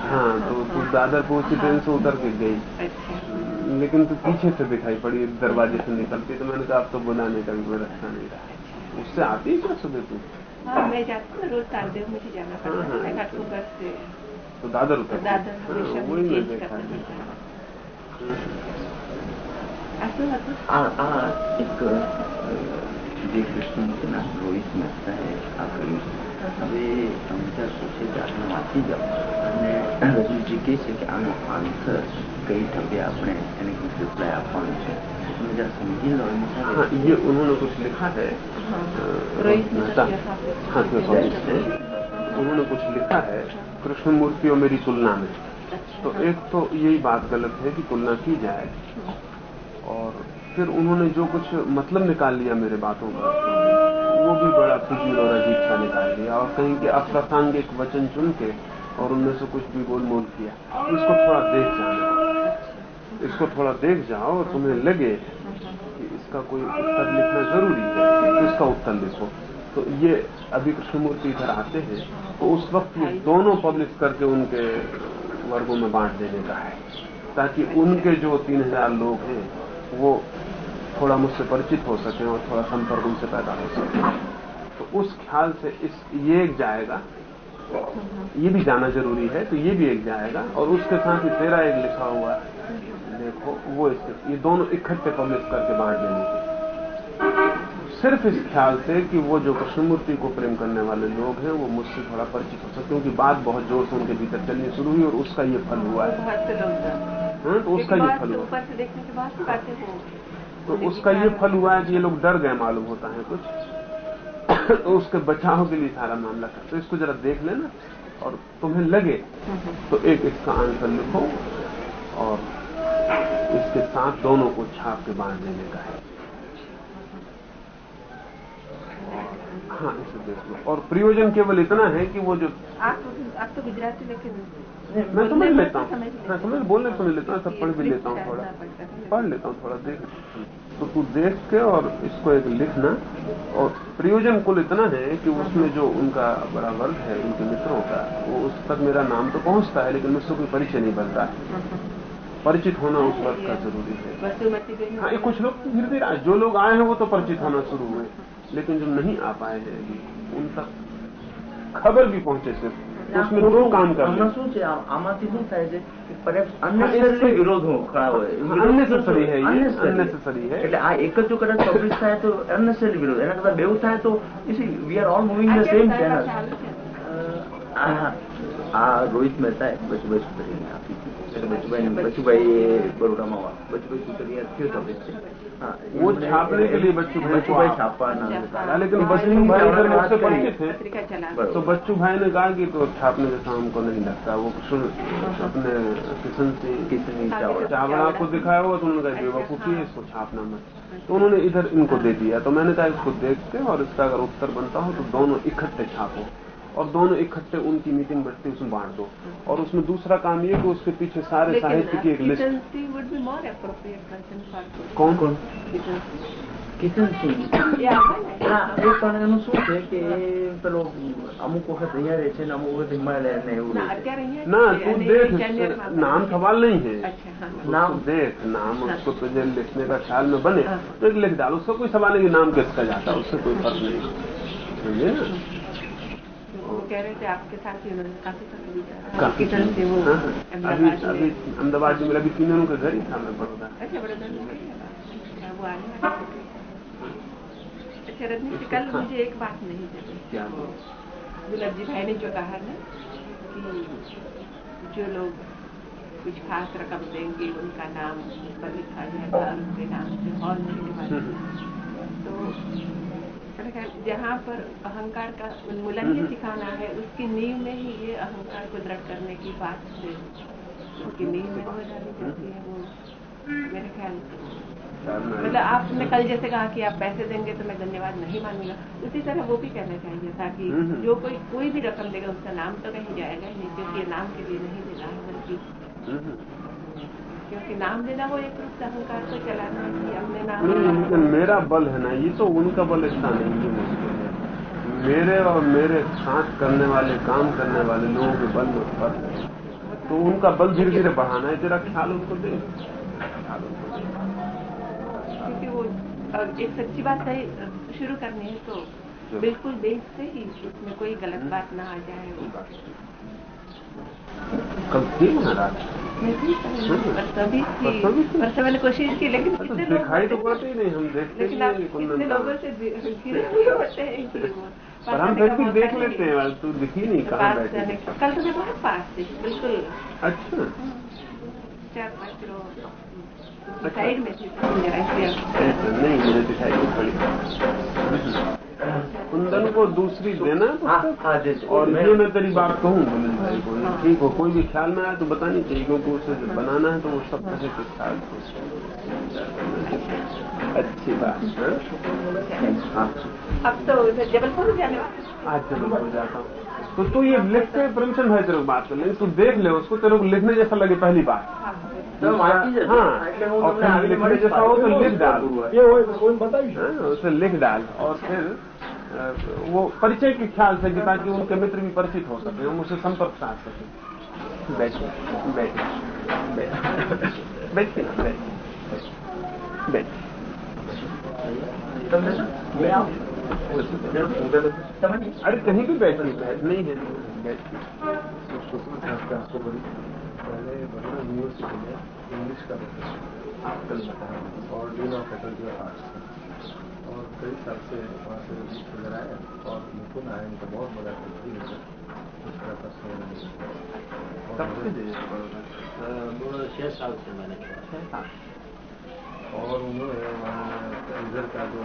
हाँ तो, दादरपुर की ट्रेन से उतर के गई लेकिन तो पीछे से दिखाई पड़ी दरवाजे से निकलती तो मैंने कहा आप तो बुलाने का कोई रास्ता नहीं रहा उससे आती क्या सुबह तू मैं जाती हूँ तो दादर उतर दादर वही मैं देखा एक जी कृष्ण मुझे रोहित मेहता है आकर्षण જે કૃષ્ણમૂર્તિના રોહિત મહેતા એ આ કર્યું છે હવે સમજા શું છે કે આપણે વાંચી જાઓ અને રજૂજી કહે છે કે આનો આન્સર કઈ ઢબે આપણે એને કંઈક રિપ્લાય આપવાનું છે તમે જરા સમજી લો એની हाँ સાથે ये उन्होंने कुछ लिखा है हाँ अ, रोहित मेहता मेहता के हाँ थियोसॉफिस्ट से उन्होंने कुछ लिखा है कृष्णमूर्ति और मेरी तुलना में तो एक तो यही बात गलत है कि तुलना की जाए और फिर उन्होंने जो कुछ मतलब निकाल लिया मेरे बातों का, वो भी बड़ा फिजूल और अजीब सा निकाल लिया और कहीं के अप्रासंगिक वचन चुन के और उनमें से कुछ भी गोलमोल किया। इसको थोड़ा देख जाना इसको थोड़ा देख जाओ और तुम्हें लगे कि इसका कोई उत्तर लिखना ज़रूरी है तो इसका उत्तर लिखो। तो ये अभी कृष्णमूर्ति इधर आते हैं तो उस वक्त ये दोनों पब्लिश करके उनके वर्गों में बांट देने का है, ताकि उनके जो तीन हज़ार लोग हैं वो थोड़ा मुझसे परिचित हो सके और थोड़ा संपर्क उनसे पैदा हो सके। तो उस ख्याल से इस, ये एक जाएगा। ये भी जाना ज़रूरी है तो ये भी एक जाएगा। और उसके साथ ही तेरा एक लिखा हुआ देखो, वो इसके ये दोनों इकट्ठे पब्लिश करके बांट देने की सिर्फ़ इस ख्याल से कि वो जो कृष्णमूर्ति को प्रेम करने वाले लोग हैं, वो मुझसे थोड़ा परिचित हो सकते क्योंकि बात बहुत ज़ोर से उनके भीतर चलनी शुरू हुई और उसका ये फल हुआ है। हाँ, तो उसका ये फल हुआ। देखने के बाद हो। तो उसका ये फल हुआ है कि ये लोग डर गए मालूम होता है कुछ। तो उसके बचाव के लिए सारा मामला था तो इसको जरा देख लेना और तुम्हें लगे तो एक इसका आंसर लिखो और इसके साथ दोनों को छाप के बाँध देने का है। हाँ इसे देख लो। और प्रयोजन केवल इतना है कि वो जो आप आप तो गुजराती लेकिन मैं समझ लेता हूँ। मैं समझ बोलने समझ लेता हूँ सब पढ़ भी लेता हूँ थोड़ा। पढ़ लेता हूँ थोड़ा देख। तो तू देख के और इसको एक लिखना। और प्रयोजन कुल इतना है कि उसमें जो उनका बड़ा वर्ग है उनके मित्रों का वो उस तक मेरा नाम तो पहुँचता है लेकिन मुझसे कोई परिचय नहीं बनता। है परिचित होना उस वर्ग का ज़रूरी है। हाँ ये कुछ लोग धीरे धीरे जो लोग आए हैं वो तो परिचित होना शुरू हुए। लेकिन जो नहीं आ पाए हैं उन तक खबर भी पहुँचे सिर्फ़। મોટું કામ કરે શું છે આમાંથી શું થાય છે કે પરેક્સ અનનેસેસરી અનનેસેસરી અનનેસેસરી હે એટલે આ એક જ જો કદાચ પબ્લિશ થાય તો અનનેસેસરી વિરોધ. એના કરતા બેવું થાય તો we are all moving the same channel આ રોહિત મહેતા બસ બસ કરીને बच्चू भाई वो छापने के लिए बच्चू भाई छापा लेकिन बच्चू भाई मुझसे परिचित थे तो बच्चू भाई ने कहा कि तो छापने के काम को नहीं लगता वो अपने किशन सिंह चावल आपको दिखाया हुआ तो उन्होंने कहा बेवकूफ़ी है इसको छापना मत तो उन्होंने इधर इनको दे दिया तो मैंने कहा इसको देखते और इसका अगर उत्तर बनता हो तो दोनों इकट्ठे छापो और दोनों इकट्ठे उनकी मीटिंग बैठती है उसमें बांट दो और उसमें दूसरा काम ये कि उसके पीछे सारे साहित्य की एक list Kishan Singh would be more appropriate person for this. कौन कौन किशन सिंह. કિશન સિંહ Yeah, ના એ પણ એનું શું છે કે એ પેલો અમુક વખત અહીંયા રહે છે ને અમુક વખત હિમાલય ને એવું ના રહે છે અત્યારે અહીંયા ना જ છે तू અને देख ચંદેરમાં नाम सवाल नहीं है अच्छा हाँ नाम देख नाम उसको तुझे लिखने का ख्याल में बने हाँ। तो एक लिख डाल उसका कोई सवाल नहीं कि नाम किसका जाता है उससे कोई फर्क नहीं समझे ना वो कह रहे थे आपके साथ ही। उन्होंने काफ़ी वो हाँ, अभी अहमदाबाद में मेरा भी तीनों के घर ही था मैं बड़ौदा अच्छा हो। अच्छा, वाले अच्छा रजनी जी कल मुझे एक बात नहीं जमी क्या? गुलाब जी भाई ने जो कहा ना कि जो लोग कुछ खास रकम देंगे उनका नाम पर लिखा जाएगा उनके नाम से हॉल में लिखवा तो मैंने कहा जहाँ पर अहंकार का उन्मूलन ही सिखाना है उसकी नींव में ही ये अहंकार को दृढ़ करने की बात है उसकी नींव में हो जानी चाहिए है वो मेरे ख्याल से। मतलब आपने कल जैसे कहा कि आप पैसे देंगे तो मैं धन्यवाद नहीं मानूँगा उसी तरह वो भी कहना चाहिए था कि हम्म। जो कोई कोई भी रकम देगा उसका नाम तो कहीं जाएगा ही नहीं क्योंकि ये नाम के लिए नहीं देना है बल्कि क्योंकि नाम देना वो एक रूप से अहंकार को चलाना है कि अपने नाम नहीं, मेरा बल है ना ये तो उनका बल इतना नहीं है मुश्किल है। मेरे और मेरे साथ करने वाले काम करने वाले लोगों के बल में फ़र्क है। तो उनका बल धीरे धीरे बढ़ाना है तेरा ख्याल उनको दे। ख्याल उनको क्योंकि वो एक सच्ची बात सही शुरू करनी है तो बिल्कुल देश से ही उसमें कोई गलत बात ना आ जाए। कल थी महाराज? मैंने कोशिश की लेकिन तो कितने लोग दिखाई तो पड़ते ही नहीं हम देखते लेकिन आप कितने लोगों से घिरे हुए होते हैं पर हम फिर भी देख लेते हैं तू दिखी नहीं। कहाँ बैठी। कल तो मैं बहुत पास थी बिल्कुल। अच्छा। चार पाँच रोड साइड में थी तो नहीं मुझे दिखाई नहीं पड़ी। कुंदन को दूसरी देना है हाँ? हाँ और मैं- मैं तेरी बात कहूँ कुंदन भाई को ठीक हो कोई भी ख्याल में आए तो बतानी चाहिए क्योंकि उसे जब बनाना है तो वो सब तरह के ख्याल अच्छी बात अब तो जबलपुर जाने वाले। आज जबलपुर जाता हूँ। तो तू ये लिखते परमिशन है तेरे को बात करने तू देख ले उसको तेरे को लिखने जैसा लगे पहली बार हाँ लिखने जैसा हो तो लिख डाल। हाँ, उसे लिख डाल और फिर वो परिचय के ख्याल से कि ताकि उनके मित्र भी परिचित हो सके हम उसे संपर्क साध सके। बैठे बैठे बैठे बैठे बैठे अरे कहीं भी बैठिए नहीं है पहले इंग्लिश का और dean of faculty of arts और कई साल से वहाँ से और उनको आए इनका बहुत बड़ा कंपनी है। उसका कब साल से मैंने और उन्होंने वहाँ इधर का जो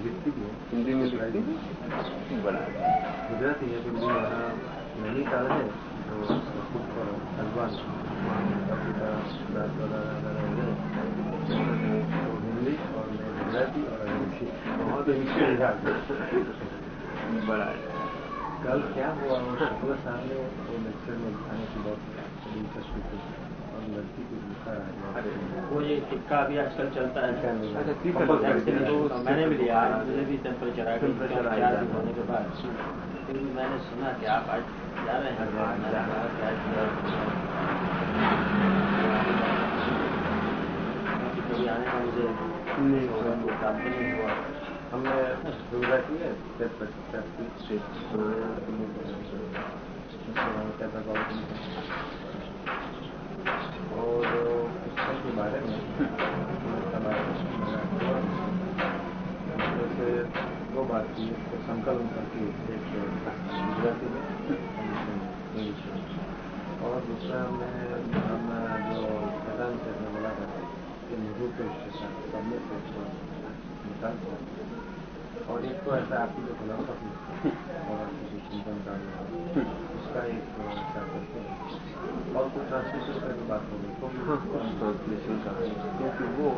लिखती भी है। हिंदी में लिखती गुजराती है फिर भी वहाँ नैनीताल है तो रहे तो हिंदी और मैं गुजराती और अंग्रेज़ी बहुत अच्छे बड़ा कल क्या हुआ? वो शुक्ला साहब ने वो लेक्चर में दिखाने की बहुत दिलचस्पी थी। और लड़की को लिखा अरे है वो ये टिक्का अभी आजकल चलता है अच्छा है तो मैंने भी लिया मुझे भी टेम्परेचर आ गया टेम्परेचर होने के बाद फिर मैंने सुना कि आप आज जा रहे हैं हाँ, कभी आने का मुझे नहीं होगा वो प्राप्त नहीं हुआ हमने की है और पुस्तक बारे में। जैसे दो बात की तो संकलन करके एक गुजराती में, और दूसरा हमने हम जो मैदान से बोला था कि निरूपेश सब में से निकाल और एक तो ऐसा आपकी जो चिंतन का उसका एक ऐसा करते हैं? बात होगी तो हाँ है क्योंकि वो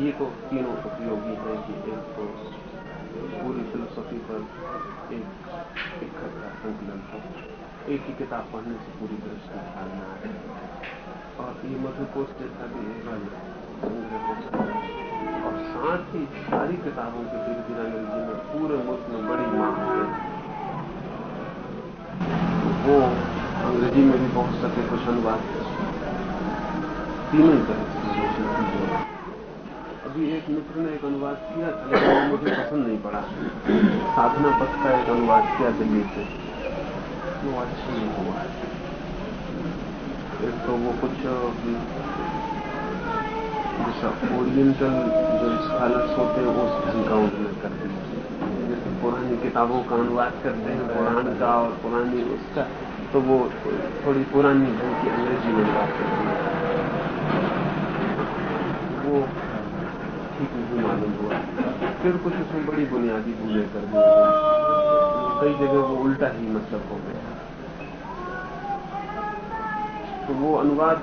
ये तो तीनों उपयोगी है कि एक तो पूरी फिलोसफी पर एक इकट्ठा संकलन हो। एक ही किताब पढ़ने से पूरी दृष्टि में आए और ये मधुकोश जैसा भी हो है और साथ ही सारी किताबों के धीरे धीरे अंग्रेज़ी में पूरे मुल्क में बड़ी मांग है। वो अंग्रेज़ी में भी पहुँच सके कुछ अनुवाद तीनों तरह से अभी एक मित्र ने एक अनुवाद किया था, लेकिन वो मुझे पसंद नहीं पड़ा। साधना पथ का एक अनुवाद किया दिल्ली से। वो अच्छा नहीं हुआ। एक तो वो कुछ जैसा ओरिएंटल जो स्कॉलर्स होते हैं, वो उस ढंग का उन्होंने कर दिया जैसे पुरानी किताबों का अनुवाद करते हैं, पुराण का और पुरानी उसका तो वो थोड़ी पुरानी ढंग की अंग्रेज़ी में अनुवाद करते हैं। वो ठीक नहीं मालूम हुआ। फिर कुछ उसमें बड़ी बुनियादी भूलें कर दी कई जगह वो उल्टा ही मतलब हो गया। तो वो अनुवाद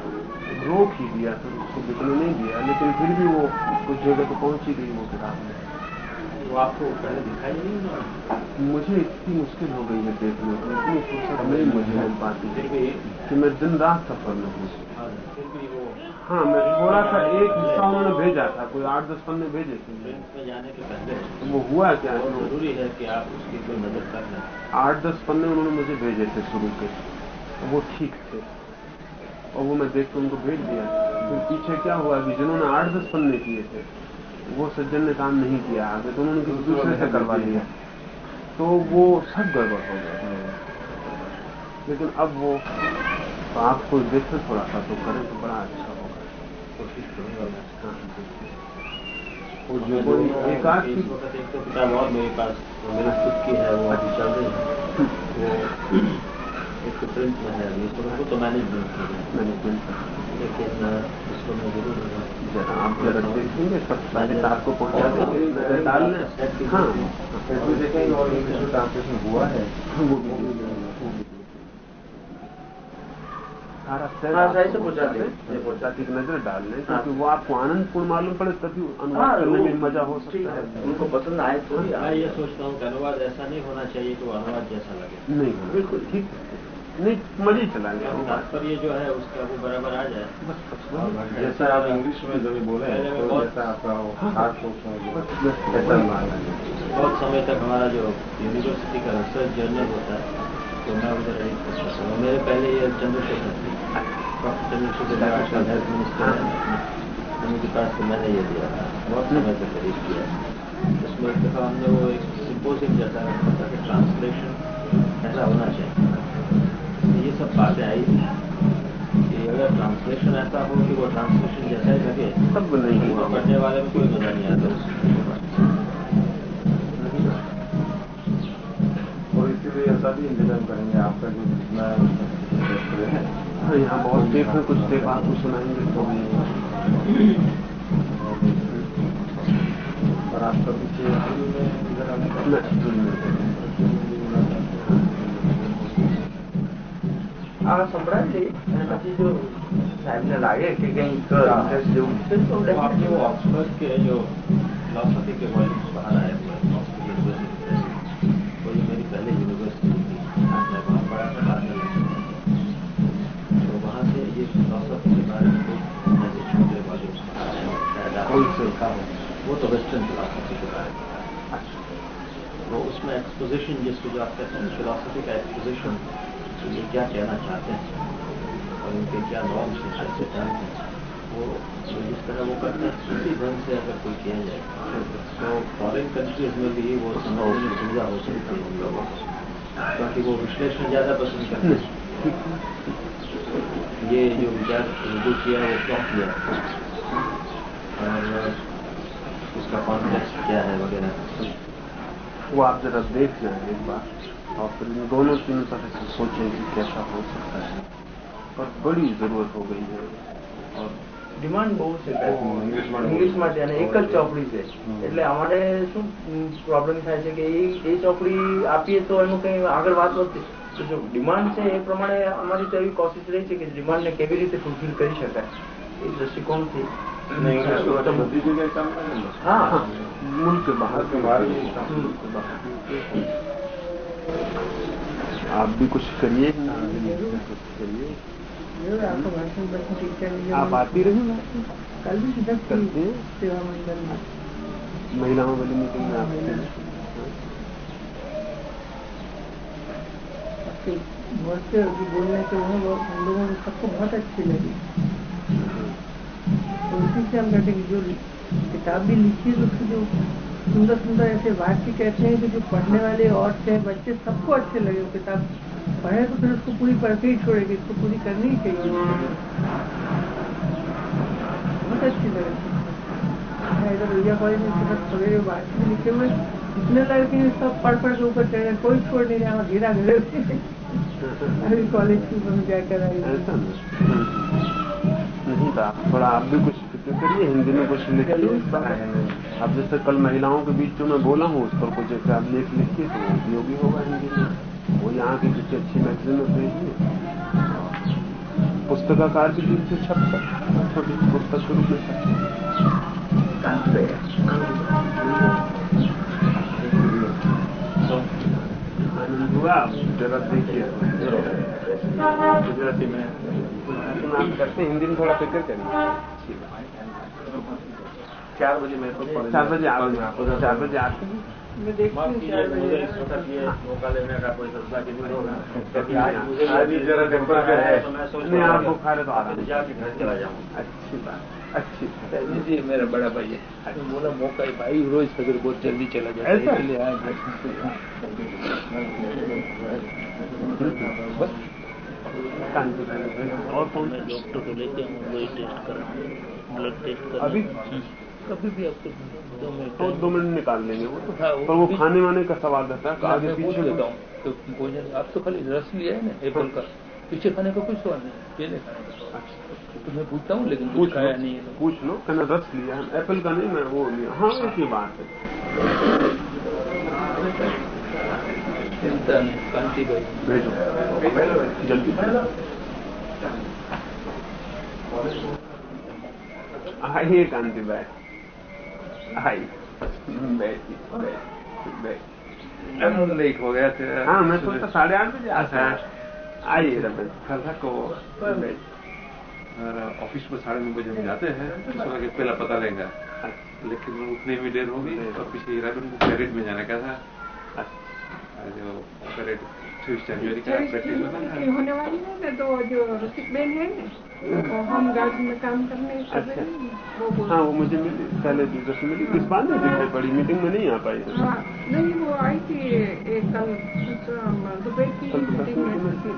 रोक ही दिया फिर उसको बिकने नहीं दिया लेकिन फिर भी वो कुछ जगह तो पहुँच ही गई वो किताब में। वो आपको पहले दिखाई नहीं मुझे इतनी मुश्किल हो गई है देखने को इतनी फुर्सत नहीं मुझे मिल पाती है कि मैं दिन रात सफ़र में हूँ। हाँ, फिर भी वो हाँ मैं थोड़ा सा एक हिस्सा उन्होंने भेजा था कोई आठ दस पन्ने भेजे थे। जाने के पहले। तो वो हुआ क्या? ज़रूरी है कि आप उसकी कोई मदद कर लें। आठ दस पन्ने उन्होंने मुझे भेजे थे शुरू के वो ठीक थे। और वो मैं देख के उनको भेज दिया। फिर पीछे क्या हुआ कि जिन्होंने आठ दस पन्ने किए थे वो सज्जन ने काम नहीं किया। आगे तो उन्होंने किसी दूसरे से करवा लिया। तो वो सब गड़बड़ हो गया। लेकिन अब वो तो आपको देखे थोड़ा सा तो करें तो बड़ा अच्छा होगा। कोशिश करूँगा एक आध एक तो किताब और मेरे पास खुद की है वो अभी चल रही है। एक तो प्रिंट में है अभी तो तो मैनेजमेंट है मैनेजमेंट लेकिन इसको मैं ज़रूर जरा आप देखेंगे सब सारे आपको पहुँचा देंगे हाँ देखेंगे और में ट्रांसलेशन हुआ है वो भी हाँ, के नज़र डाल लें हाँ। क्योंकि वो आपको आनंदपूर्ण मालूम पड़े तभी अनुवाद हाँ, करने में मज़ा हो सकता है है उनको पसंद आए थोड़ी मैं ये सोचता हूँ अनुवाद ऐसा नहीं होना चाहिए कि अनुवाद जैसा लगे नहीं बिल्कुल। ठीक है नहीं मज़े चला गया तात्पर्य जो है उसका वो बराबर आ जाए। वही। जैसा आप इंग्लिश में जो भी बोले तो बहुत- जैसा आपका हार्ट बस ऐसा है। बहुत समय तक हमारा जो यूनिवर्सिटी का रिसर्च जर्नल होता है तो मैं उधर एडिट करता मेरे पहले ये चंद्रशेखर थी। डॉक्टर चंद्रशेखर जो आजकल हेल्थ मिनिस्टर है। उनके पास तो मैंने ये दिया था। बहुत समय तक एडिट किया उसमें एक दफ़ा हमने वो एक सिम्पोजियम जैसा रखा था कि ट्रांसलेशन ऐसा होना चाहिए। ये सब बातें आई थी कि अगर ट्रांसलेशन ऐसा हो कि वो ट्रांसलेशन जैसा ही लगे सब नहीं वो हुआ पढ़ने वाले में कोई मज़ा नहीं आता। और इसीलिए ऐसा भी इंतज़ाम करेंगे आपका जो जितना है हाँ, यहाँ बहुत देखने कुछ देख आपको सुनाएँगे तो और आपका पीछे आलू में इधर आने का આ સંભળાય છે અને પછી જો સાહેબને લાગે કે કંઈક ઇન્ટરેસ્ટ જેવું છે તો तो आपने वो ऑक्सफोर्ड के जो फिलोसफी के वॉल्यूम्स बाहर आए हुए हैं ऑक्सफोर्ड यूनिवर्सिटी प्रेस वो जो मेरी पहले यूनिवर्सिटी थी मैं वहाँ पढ़ा था बाद में तो वहाँ से ये फिलोसफी के बारे में कुछ ऐसे छोटे वॉल्यूम्स बाहर आए हैं शायद आपने कौन से? देखा हो वो तो वेस्टर्न फिलोसफी के बारे में तो उसमें एक्सपोजिशन जिसको जो आप कहते हैं फिलोसफी का एक्सपोजिशन तो ये क्या कहना चाहते हैं? और उनके क्या नॉर्म्स हैं जानते हैं? वो जो जिस तरह वो करते हैं, उसी ढंग से अगर कोई किया जाए तो फॉरेन कंट्रीज़ में भी वो में सुविधा हो सकती है उन लोगों को। क्योंकि वो विश्लेषण ज़्यादा पसंद करते हैं। ये जो विचार रुजू किया, वो क्यों किया? और उसका कॉन्टेक्स्ट क्या है वगैरह? वो आप जरा देख जाएँ एक बार। और फिर इन दोनों तीनों तरह से सोचें कि कैसा हो सकता है और बड़ी जरूरत हो गई है और ડિમાન્ડ બહુ છે ઇંગ્લિશમાં ઇંગ્લિશ માટે અને એક જ ચોપડી છે એટલે અમારે શું પ્રોબ્લેમ થાય છે કે એ એ ચોપડી આપીએ તો એનું કઈ આગળ વાત વધશે તો જો ડિમાન્ડ છે એ પ્રમાણે અમારી તો એવી કોશિશ રહી છે કે ડિમાન્ડને કેવી રીતે ફૂલફિલ કરી શકાય એ દ્રષ્ટિકોણથી બધી જગ્યાએ કામ કરે ને હા मुल्क के आप भी कुछ करिए। कुछ आप आती रही कल भी शिदत करते सेवा मंडल में। महिलाओं वाली मीटिंग में आप आपके बहुत से बोलने के वो हम लोगों को सबको बहुत अच्छी लगी। तो उसी से हम कहते हैं कि जो किताब भी लिखी है उसके जो सुंदर सुंदर ऐसे वाक्य कहते हैं कि जो पढ़ने वाले और थे बच्चे, सबको अच्छे लगे वो किताब पढ़े तो फिर उसको पूरी पढ़ के ही छोड़ेगी इसको पूरी करनी ही चाहिए। बहुत अच्छी लगे इधर भैया कॉलेज में इसके बाद सवेरे वाक्य भी लिखे हुए इतने लड़के हैं, सब पढ़ पढ़ के ऊपर चढ़े कोई छोड़ नहीं रहा घेरा घरे अभी कॉलेज की नहीं। था आप थोड़ा आप भी कुछ फ़िक्र करिए हिंदी में कुछ लिखिए। अब जैसे कल महिलाओं के बीच जो मैं बोला हूँ, उस पर कुछ जैसे आप लेख लिखिए तो वो उपयोगी होगा हिंदी में वो यहाँ की किसी अच्छी मैगजीन में भेजिए पुस्तकाकार के बीच से छप सकते छोटी पुस्तक शुरू छप आनंद हुआ? आप जरा देखिए। गुजराती में। करते हिंदी में थोड़ा फ़िक्र करिए। चार बजे मेरे को चार बजे आ रहा आप चार बजे आते हैं। हाँ। तो अच्छी बात अच्छी जी मेरा बड़ा भाई है। बोला मौका ही भाई रोज सवेरे बहुत जल्दी चला जाए है इसलिए और डॉक्टर को लेके हम वही टेस्ट करा ब्लड टेस्ट करा अभी कभी भी आपको दो मिनट तो दो मिनट निकाल लेंगे वो तो। हाँ, वो पर वो खाने वाने का सवाल रहता है आगे पूछ लेता हूँ तो भोजन आप तो खाली रस लिया है ना एप्पल का। पीछे खाने का कोई सवाल नहीं पहले खाने का सवाल। तो मैं पूछता हूँ लेकिन कुछ खाया नहीं है पूछ लो कहना रस लिया है एप्पल का नहीं मैं वो लिया। हाँ ही बात है। चिंता नहीं कांति भाई। भेजो। जल्दी। आइए कांति भाई। आई बैठी बैठी बैठी लेट हो गया था हाँ मैं सोचता साढ़े आठ बजे आता है आइए रमेश को ऑफ़िस में साढ़े नौ बजे हम जाते हैं तो कि पहला पता लेगा लेकिन उठने में देर होगी और पीछे इरादन को पैरेड में जाने का था जो पैरेड छब्बीस जनवरी का प्रैक्टिस होता की होने वाली है तो जो बेन है होम गार्ड में काम करने कर रहे हैं वो हाँ वो मुझे मिली पहले दूसरे से मिली इस बार नहीं दिखाई पड़ी मीटिंग में नहीं आ पाई हाँ, नहीं वो आई थी एक कल की तो मीटिंग में। थी।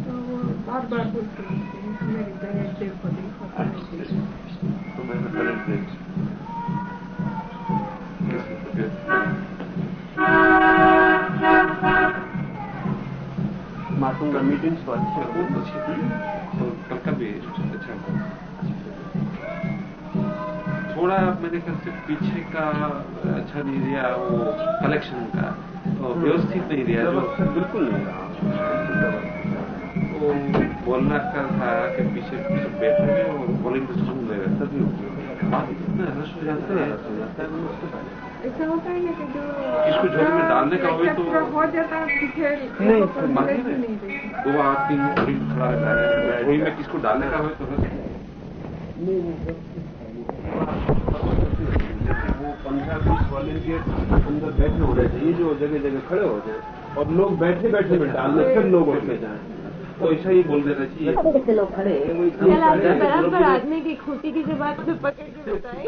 तो वो बार बार बोलती थी मेरी बहन देव को देखो अच्छा तो मैंने तो हो बहुत अच्छी थी और कल का भी अच्छा थोड़ा मेरे ख्याल से पीछे का अच्छा नहीं दिया वो कलेक्शन का। तो व्यवस्थित नहीं दिया जो बिल्कुल नहीं रहा। वो बोलना का था कि पीछे पीछे बैठेंगे और बोलेंगे सुन उपयोग बात इतना रश हो है ऐसा होता है कि जो इसको झोले में डालने का हो तो- हो जाता है नहीं, दो आदमी घड़ी खड़ा रहता है। वही में किसको डालने का हो तो वो पंद्रह बीस वॉलेंटियर अंदर बैठे होने चाहिए जो जगह जगह खड़े हो जाए और लोग बैठे बैठे में डालने फिर लोग उठ के जाएँ। तो ऐसा ही बोल देना चाहिए कल आपने बराबर आदमी की खूटी की जब आपने पकड़ के बताई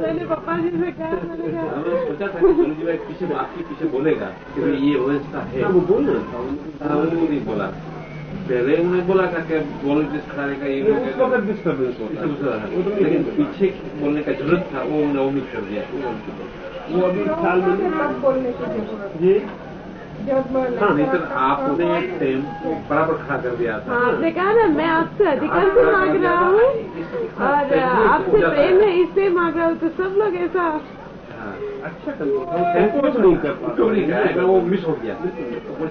मैंने पापा जी से कहा मैंने कहा हमने सोचा था कि गुरु जी भाई पीछे आपके पीछे बोलेगा कि भाई ये व्यवस्था है हाँ, वो बोलना था उनको। हाँ, वो नहीं बोला पहले उन्होंने बोला था कि वॉलंटियर्स खड़ा रहेगा ये उस वक्त डिस्टर्बेंस होता इससे दूसरा है वो तो था। नहीं लेकिन बोलना। पीछे बोलने का ज़रूरत था वो उन्होंने ओमिट कर दिया वो उनकी बात। वो अभी ख्याल में नहीं तब बोलने की ज़रूरत ये जब हाँ नहीं तो आपने टाइम बराबर खड़ा कर दिया था। हाँ, आपने कहा ना मैं आपसे अधिकार से मांग रहा हूँ। और आपसे प्रेम है इससे मांग रहा हूँ तो सब लोग ऐसा। हाँ। अच्छा कर कुछ नहीं कर पाते। नहीं अगर वो मिस हो गया। हो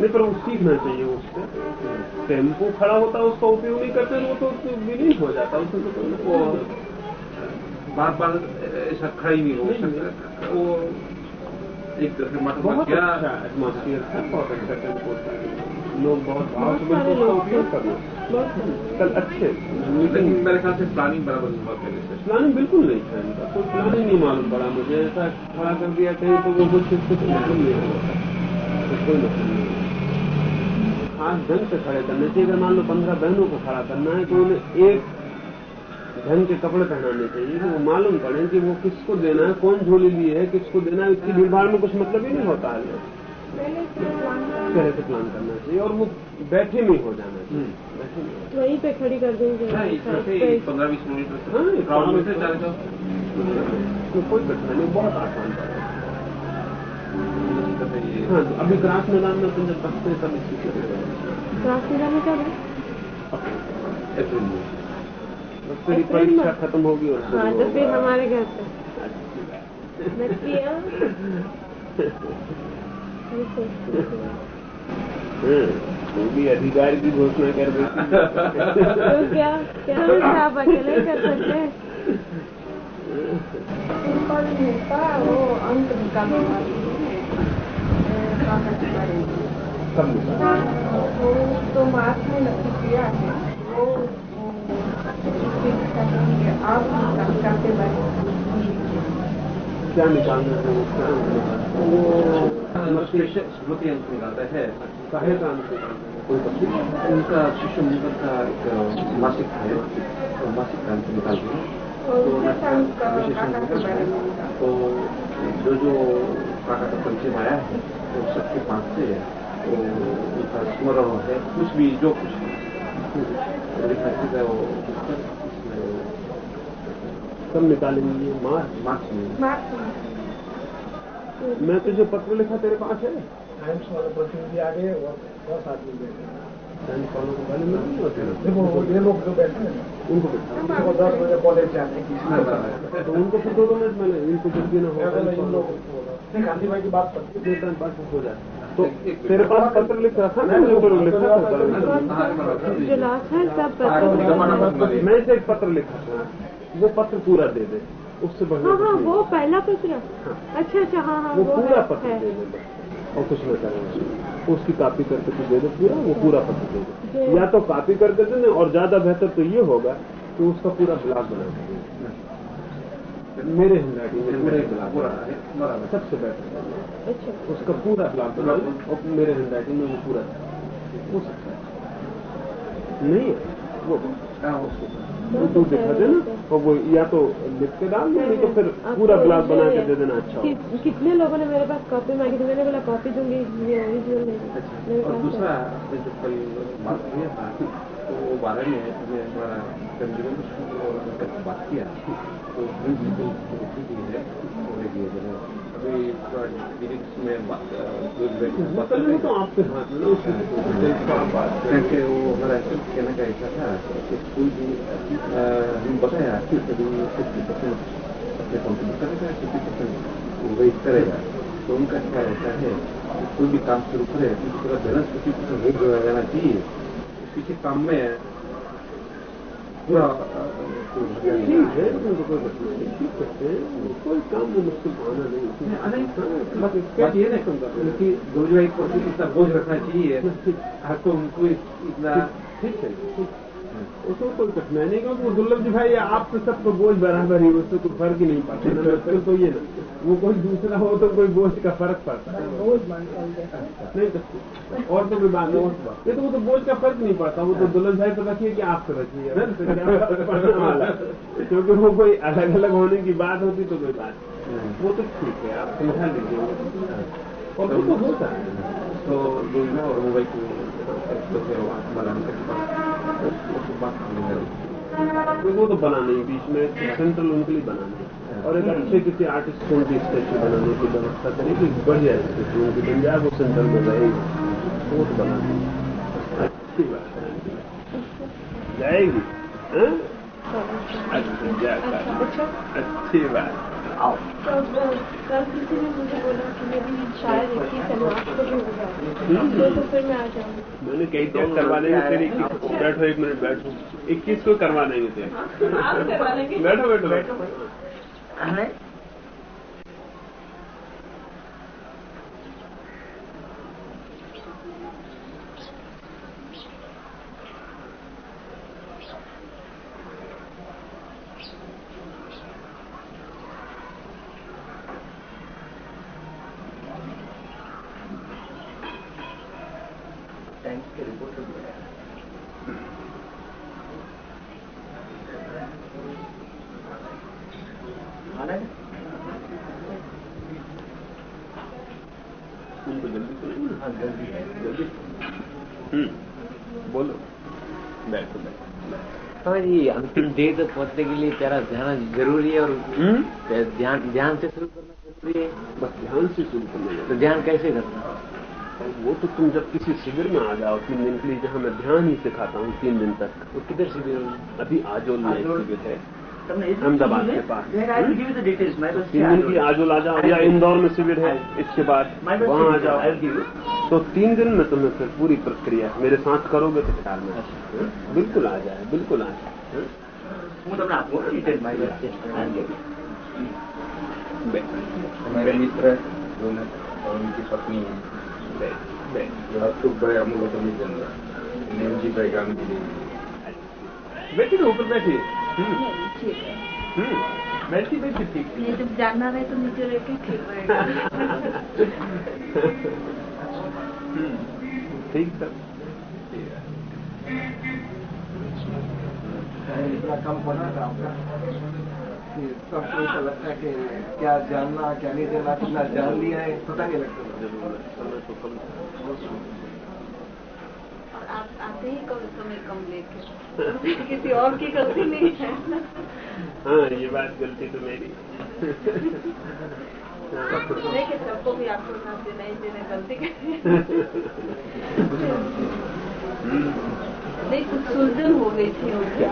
नहीं पर वो सीखना चाहिए उससे। टेंपो खड़ा होता है उसका उपयोग नहीं करते तो वो तो विलीन हो जाता। है उसमें तो बार बार ऐसा खड़ा ही नहीं हो सकता। वो एक दफे मत बहुत क्या अच्छा एटमोसफियर था बहुत अच्छा टेंपो था। लोग बहुत भाव से बिल्कुल उपयोग करना कल अच्छे। लेकिन मेरे ख्याल से प्लानिंग बराबर नहीं हुआ पहले से। प्लानिंग बिल्कुल नहीं था इनका। कोई प्लान ही नहीं मालूम पड़ा मुझे। ऐसा खड़ा कर दिया कहीं तो वो कुछ इसको तो बिल्कुल नहीं होता। तो कोई मतलब नहीं खास ढंग से खड़े करने चाहिए। अगर मान लो पंद्रह बहनों को खड़ा करना है तो उन्हें एक ढंग के कपड़े पहनाने चाहिए कि वो मालूम पड़े कि वो किसको देना है कौन झोली ली है किसको देना है इसकी भीड़ भाड़ में कुछ मतलब ही नहीं होता है। पहले से प्लान पहले से प्लान करना चाहिए और वो बैठे में हो जाना चाहिए। बैठे में हो वहीं पे खड़ी कर देंगे। पंद्रह बीस मिनट हाँ, में crowd से में चले जाओ इसमें कोई कठिनाई नहीं बहुत आसान पड़ा तो हाँ तो अभी ग्रास मैदान में तुम जब हैं तब इसकी ज़रूरत रास्ते जाने कब है अप्रैल में। तेरी परीक्षा खत्म होगी और हाँ तो फिर हमारे घर पे। अच्छी बात। नचती है हाँ, वो भी अधिकार की घोषणा कर देती तो क्या क्या आप अकेले कर सकते हैं? वो अंक निकालने वाली है पर तो मार्च में नक्की किया है। वो क्या निकालना है? वो है? स्मृति निकालता है। काहे का अंत कोई उनका शिशु मंगल का एक मासिक है। तो मासिक का अंक निकालते हैं। हैं। तो जो जो काका का परिचय आया है वो सबके पास से वो उनका स्मरण है। कुछ भी जो कुछ है कब निकालेंगे ये मार्च। मार्च में। मैं। तुझे पत्र लिखा तेरे पास है। टाइम्स वाले प्रतिनिधि आ गए और दस आदमी बैठे सैनिक वालों को पहले मैं नहीं होते देखो ये लोग जो बैठे हैं। उनको बिठा दस बजे कॉलेज जाने की तो उनको फिर दो दो मिनट मैंने इनको जल्दी ना मैं हो बोला नहीं गांधी भाई की बात करती ये टाइम हो जाए तो तेरे पास पत्र लिख रखा ना मैं तो लिखा था जो लास्ट है तब पत्र मैं इसे एक पत्र लिखा था। वो पत्र पूरा दे दे उससे हाँ बढ़िया हाँ कुछ वो पहला पत्र? अच्छा अच्छा हाँ हाँ वो पूरा पत्र दे दे और कुछ न करें उसमें। उसकी कॉपी करके तू दे दे पूरा वो पूरा पत्र दे दे। या तो कॉपी करके दे दे और ज़्यादा बेहतर तो ये होगा कि उसका पूरा ब्लॉग बना के दे दे। मेरे हैंडराइटिंग में पूरा। बराबर सबसे बेटर अच्छा उसका पूरा बना और मेरे हैंडराइटिंग में वो पूरा हो। सकता है। नहीं वो उसको। वो तू दिखा देना और वो या तो लिख के डाल दे नहीं तो फिर पूरा ग्लास बना के दे देना अच्छा कि- कितने लोगों ने मेरे पास कॉपी मांगी थी? मैंने बोला कॉपी दूँगी ये ओरिजिनल नहीं मेरे और दूसरा जो कल बात था तो वो बारह में जो हमारा उसका बात किया तो है? जो अभी बात जो तो आपके हाथ में उसकी बात करें वो हमारा कहने का ऐसा था कि कोई भी हम बताया कि कभी फिफ्टी परसेंट अपने कंपनी करेगा फिफ्टी परसेंट वही करेगा तो उनका क्या रहता है कोई भी काम शुरू करे तो पूरा बैलेंस फिफ्टी परसेंट हो जाना चाहिए। पीछे काम में पूरा ठीक है उनको कोई ठीक कहते कोई काम में मुश्किल होना नहीं। बात ये नहीं कि रोजगारी पर इतना बोझ रखना चाहिए। हर को उनको इतना ठीक है उसमें कोई कठिनाई नहीं क्योंकि वो दुर्लभ जी भाई आप तो सबको बोझ बराबर ही उससे कोई फ़र्क ही नहीं पड़ता। ना तो ये ना वो कोई दूसरा हो तो कोई बोझ का फ़र्क पड़ता। है हूँ नहीं तो और तो कोई बात नहीं। ये तो वो तो बोझ का फ़र्क नहीं पड़ता वो तो दुल्हन भाई तो रखिए कि आपसे रखिए। है? क्योंकि वो कोई अलग अलग होने की बात होती तो कोई बात वो तो ठीक है आप समझा लीजिए। और वो तो होता है। तो और मोबाइल को तो फिर वहाँ बनाने के बाद उसको बात करनी है तो वो तो बनाने ही बीच में सेंट्रल उनके लिए बनाने हैं। और एक अच्छे किसी आर्टिस्ट को उनकी स्टेचू बनाने की व्यवस्था करें कि बढ़िया स्टेचू उनकी बन जाए वो सेंट्रल में रहेगी तो वो तो बनाने हैं। अच्छी बात है। जाएगी अच्छी बात जाएगा। अच्छा अच्छी। तो कल किसी ने मुझे बोला कि मेरी शायद इक्कीस है मार्च को भी होगा तो तो फिर मैं आ जाऊँगी मैंने कई टेस्ट करवा देंगे तेरी बैठो एक मिनट बैठो। इक्कीस को करवा देंगे थे बैठो बैठो बैठो टाइम्स के रिपोर्टर भी आया आना है उनको जल्दी सुनाइए हाँ जल्दी है जल्दी हम्म बोलो बैठो बैठो हाँ अंतिम तक पहुँचने के लिए तेरा ध्यान ज़रूरी है और हम्म? ध्यान ध्यान से शुरू करना ज़रूरी है। बस ध्यान से शुरू करना तो ध्यान कैसे करना वो तो तुम जब किसी शिविर में आ जाओ तीन दिन के लिए जहाँ मैं ध्यान ही सिखाता हूँ तीन दिन तक। वो किधर शिविर अभी आजोल में शिविर है। अहमदाबाद के पास। Then I will give you the details. मैं तो तीन दिन की आजोल। आ जाओ। या इंदौर में शिविर है। इसके बाद तो वहाँ आ जाओ। तो तीन दिन में तुम्हें फिर पूरी प्रक्रिया मेरे साथ करोगे तो ख्याल में हाँ? बिल्कुल आ जाए बिल्कुल आ जाए। हाँ? હું તમને આપું ડિટેલ મારી हमारे मित्र दोनों और उनकी पत्नी अशोक भाई अमूल चंद्र नेमजी भाई गांधी देवी बैठिए ना ऊपर बैठिए हम्म, ठीक है हम्म, बैठिए बैठिए ठीक ये जब जानना है तो नीचे रह के ठीक रहेगा हम्म, ठीक सर इतना कम पड़ा था आपका कि सबको ऐसा लगता है कि क्या जानना क्या नहीं जानना कितना जान लिया है पता नहीं लगता तो आप आते ही कम समय कम लेके किसी और की गलती नहीं है हाँ ये बात गलती तो मेरी सबको भी आपको साथ देना ही देना गलती नहीं सुलझन हो गई थी उनसे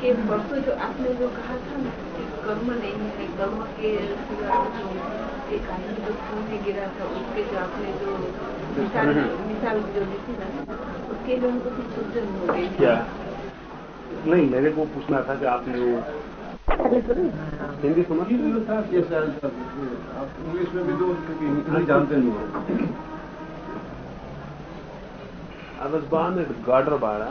कि परसों जो आपने जो कहा था ना कि कर्म नहीं है कर्म के सिवा जो एक आदमी जो कुएँ में गिरा था उसके जो आपने जो मिसाल मिसाल जो दी थी ना उसके लिए उनको कुछ सुलझन हो गई। क्या? नहीं मेरे को पूछना था कि आपने वो हिंदी समझ ये सर आप इंग्लिश में भी दो हिंदी जानते नहीं हो। I was born at Gadarwara,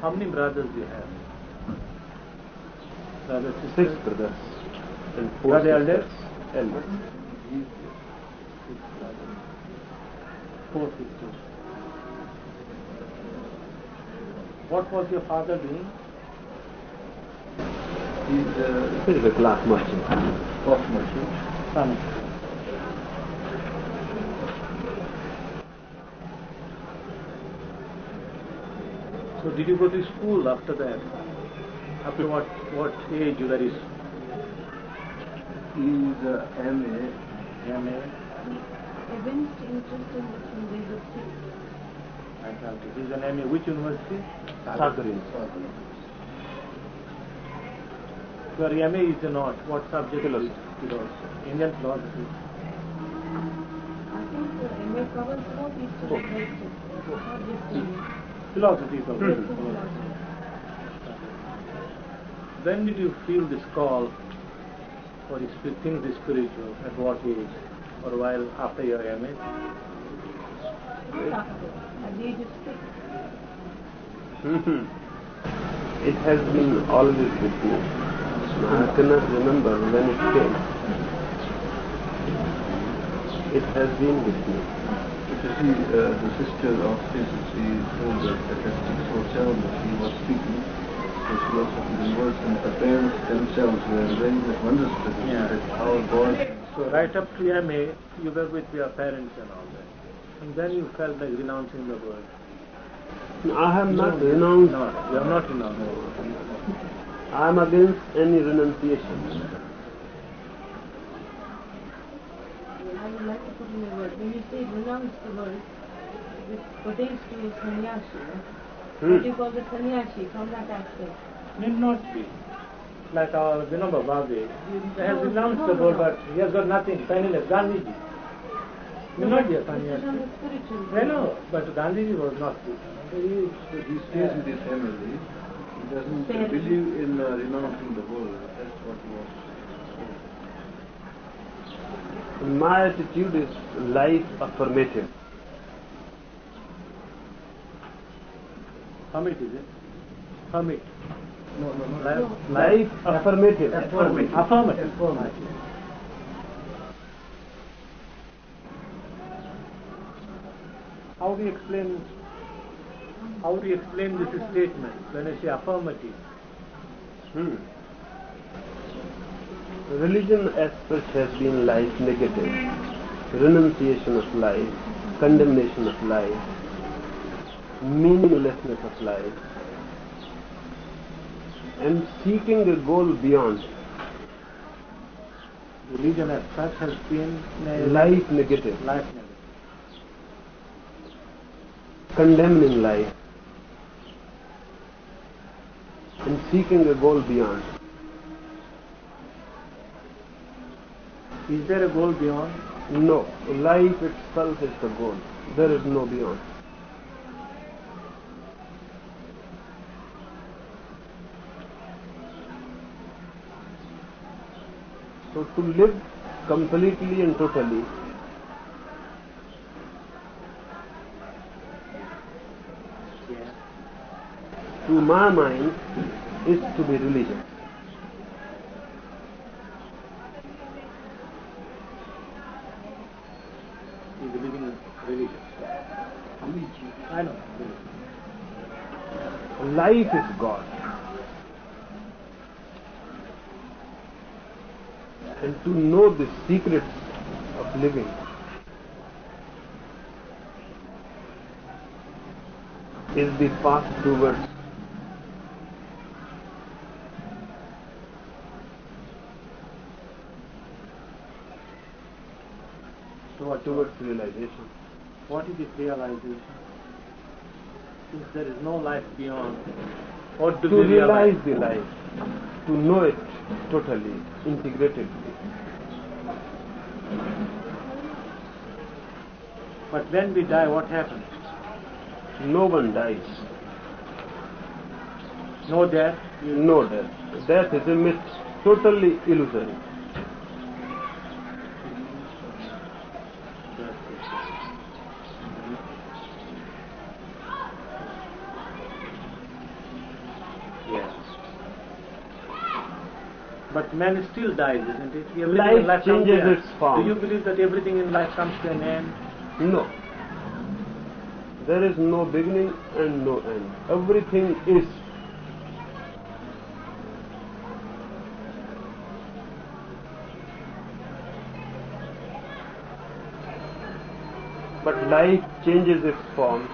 how many brothers do you have? Brothers, Six brothers and four are the sisters. eldest? Eldest. Six brothers. Four sisters. What was your father doing? He's uh, a glass merchant. off merchant. Son. So did you go to school after that? After what what age you were is? He's uh, MA. MA. Advanced interest in the university. I can't. He's an MA. Which university? Sagar Your MA is not. What subject? Philosophy. Indian philosophy. I think the MA covers both Eastern and Western, not just Indian. Philosophy. is also Yes. When did you feel this call for sp- things spiritual? At what age? Or while after your MA? At age. Mhm. It has been always with me. I cannot remember when it came. It has been with me. You see, uh, the sister of his, she told us that at six or seven she was speaking the philosophical words and the parents themselves were very much wonderstruck Yeah. that our boy So right up to MA, you were with your parents and all that. And then you felt like renouncing the world. I have not renounced. No, you have not renounced. I am against any renunciation. I would like to put in a word. When you say renounce the world, this pertains to sannyasi. right? Hmm. What you call the sannyasi from that aspect. Need not be. Like our Vinoba Bhave, he has renounced the world, but he has got nothing, penniless. Gandhiji. May not be a This sannyasi. on the spiritual. I know, but Gandhiji was not. He, so he stays with his family. He doesn't Fair. believe in uh, renouncing the world. That's what he was. My attitude is life affirmative. Hermit is it? Hermit. No, no, no. Life, Life affirmative. Affirmative. Affirmative. How do you explain how do you explain this statement when I say affirmative? Hmm. Religion as such has been life negative. Renunciation of life, condemnation of life, meaninglessness of life, and seeking a goal beyond. Religion as such has been Life negative, life negative. condemning life, and seeking a goal beyond. Is there a goal beyond? No, life itself is the goal. There is no beyond. So to live completely and totally to my mind is to be religious. Life is God. And to know the secrets of living is the path towards towards realization. what is this realization? Since there is no life beyond, do to realize realize? the life, to know it totally, integratedly. But when we die, what happens? No one dies. No death. No death. Death is a myth, totally illusory. Yes. But man still dies, isn't it? Everything Life comes changes its form. Do you believe that everything in life comes to an end? No. There is no beginning and no end. Everything is. But life changes its forms,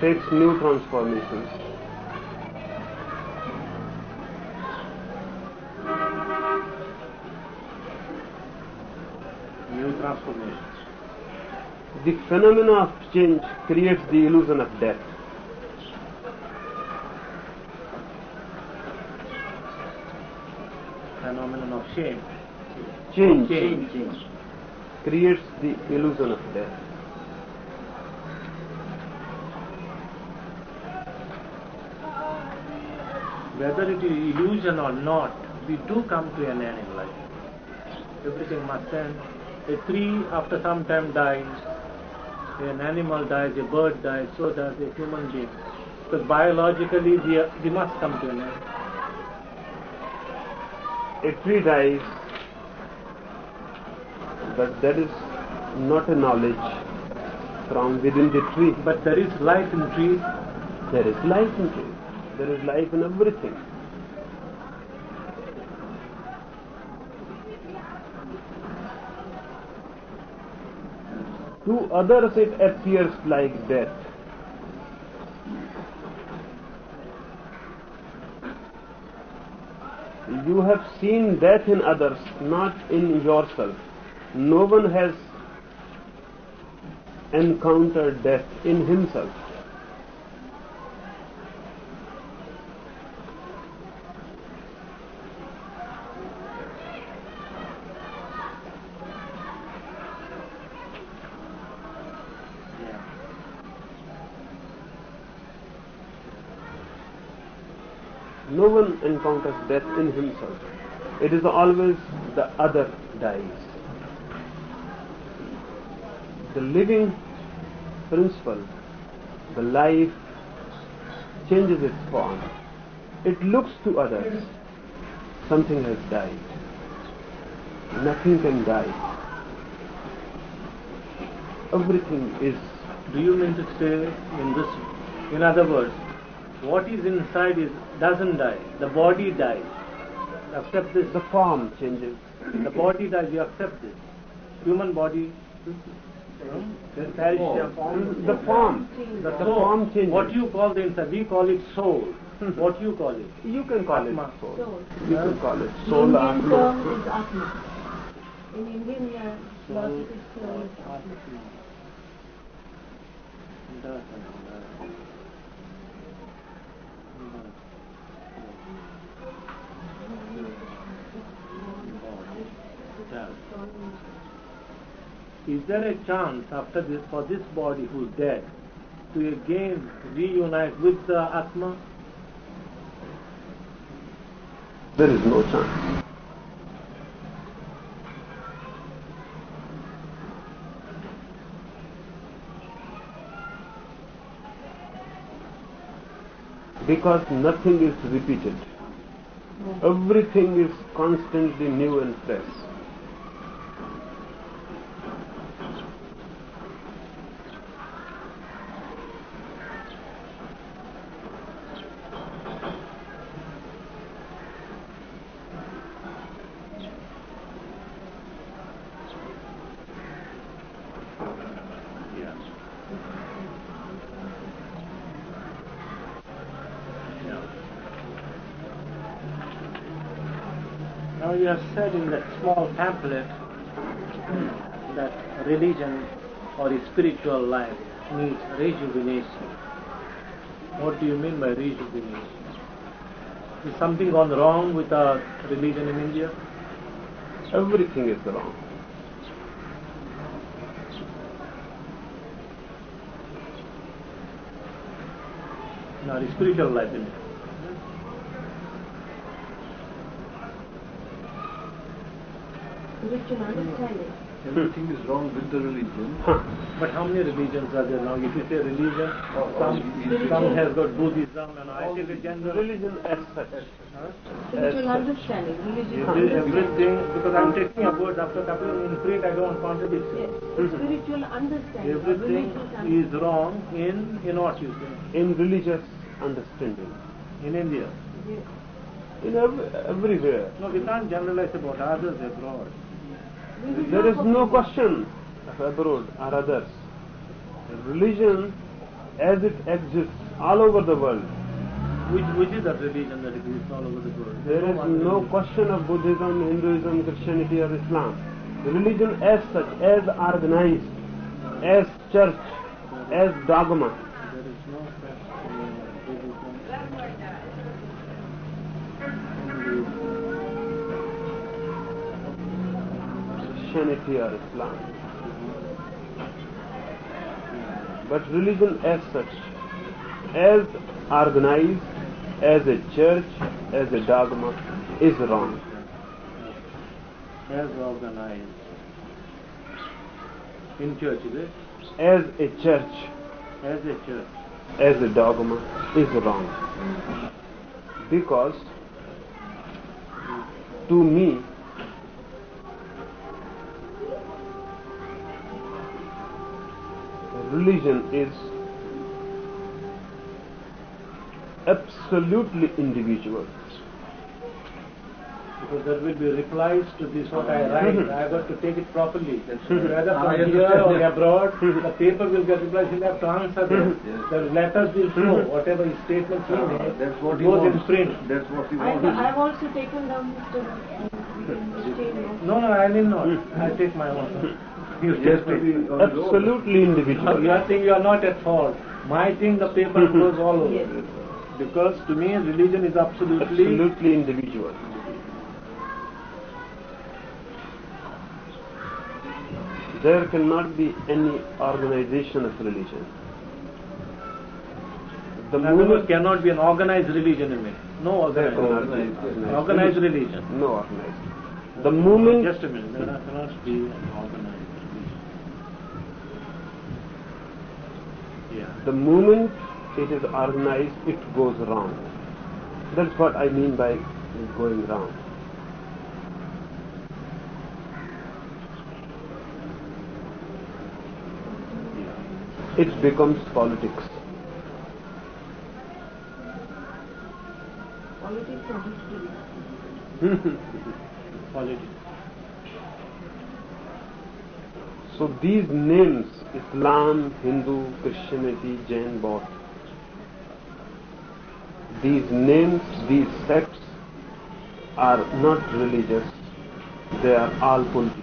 takes new transformations. New transformation. The phenomena of change creates the illusion of death. Phenomenon of shame. Change, Change. change. creates the illusion of death. Whether it is illusion or not, we do come to an end in life. Everything must end. A tree after some time dies, an animal dies, a bird dies, so does a human being. Because biologically we, are, we must come to an end. A tree dies, but that is not a knowledge from within the tree. But there is life in trees. There is life in trees. There is life in everything. To others it appears like death. You have seen death in others, not in yourself. No one has encountered death in himself. Encounters death in himself. It is always the other dies. The living principle, the life, changes its form. It looks to others. Something has died. Nothing can die. Everything is Do you mean to say in this, in other words, what is inside is doesn't die. The body dies. Accept this. the form changes. The body dies. You accept this. Human body um, perish. The form. The, The form changes. What you call the inside, we call it soul. what you call it? You can call it Atma. soul. You can call it The soul. Indian Atma. term is Atma. In Indian uh, philosophy, soul is Atma. Is there a chance after this for this body who's dead to again reunite with the Atma? There is no chance. Because nothing is repeated. Everything is constantly new and fresh. Now you have said in that small pamphlet that religion or spiritual life needs rejuvenation. What do you mean by rejuvenation? Is something gone wrong with our religion in India? Everything is wrong. In our spiritual life in India? Spiritual understanding. Hmm. Everything is wrong with the religion. But how many religions are there now? If you say religion, oh, oh, some, some has got Buddhism and I take a general Religion as such. Spiritual understanding. Religious Every- understanding. everything, because I'm taking a word after couple in print, I don't want contradiction. Yes. Spiritual understanding. Everything understanding. is wrong in, in what you say, In religious understanding. in India. In ev- everywhere. No, we can't generalize about others abroad. There is no question of abroad or others. Religion as it exists all over the world. Which, which is that religion that exists all over the world? There is no question of Buddhism, Hinduism, Christianity or Islam. Religion as such, as organized, as church, as dogma. Christianity or Islam. But religion as such, as organized, as a church, as a dogma, is wrong. As organized. In church, is it? As a church, As a church. as a dogma, is wrong. Because to me, religion is absolutely individual. Because there will be replies to this what I write. Mhm. I have got to take it properly. Mhm. Whether Ah, from I here understand, or yeah. abroad, Mhm. the paper will get replies. He'll have to answer them. Yes. The letters will show whatever his statements he Ah, made. that's what he goes in print. That's what he I, wants. I've also taken them, Mr. Mr. No, no, I need not. I take my own. You Yes, just but take he it. on his own. Absolutely You are saying you are not at fault. My thing, the paper goes all over. Yes. Because to me, religion is absolutely. Absolutely individual. There cannot be any organization of religion. The In other words, moment cannot be an organized religion in it. No there organized. organized, Organized religion. No organized. The movement. Just a minute. There cannot be an organized religion. Yeah. The moment it is organized, it goes wrong. That's what I mean by going wrong. It becomes politics. Politics and history. Politics. So these names, Islam, Hindu, Christianity, Jain, Baudd, these names, these sects are not religious, they are all political.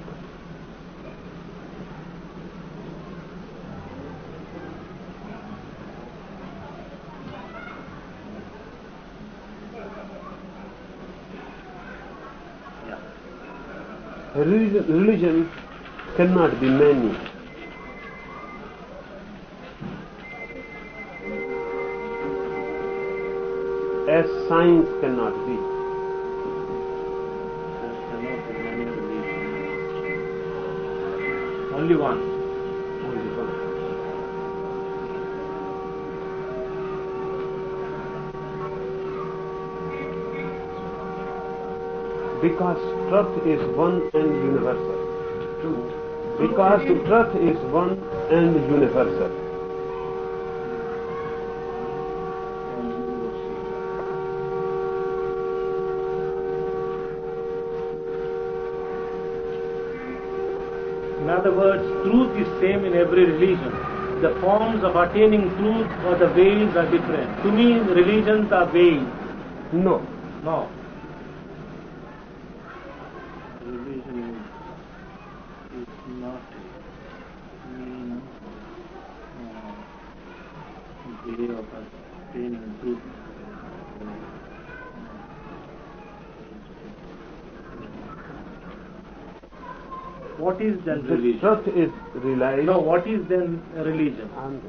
Religion, religion cannot be many, As science cannot be. Only one. Only one. Because truth is one and universal. True. Because truth is one and universal. And universal. In other words, truth is same in every religion. The forms of attaining truth or the ways are different. To me, religions are ways. No. No. Religion is, is not mean uh, way of attaining truth. What is then The religion? truth is realized. No, what is then religion? And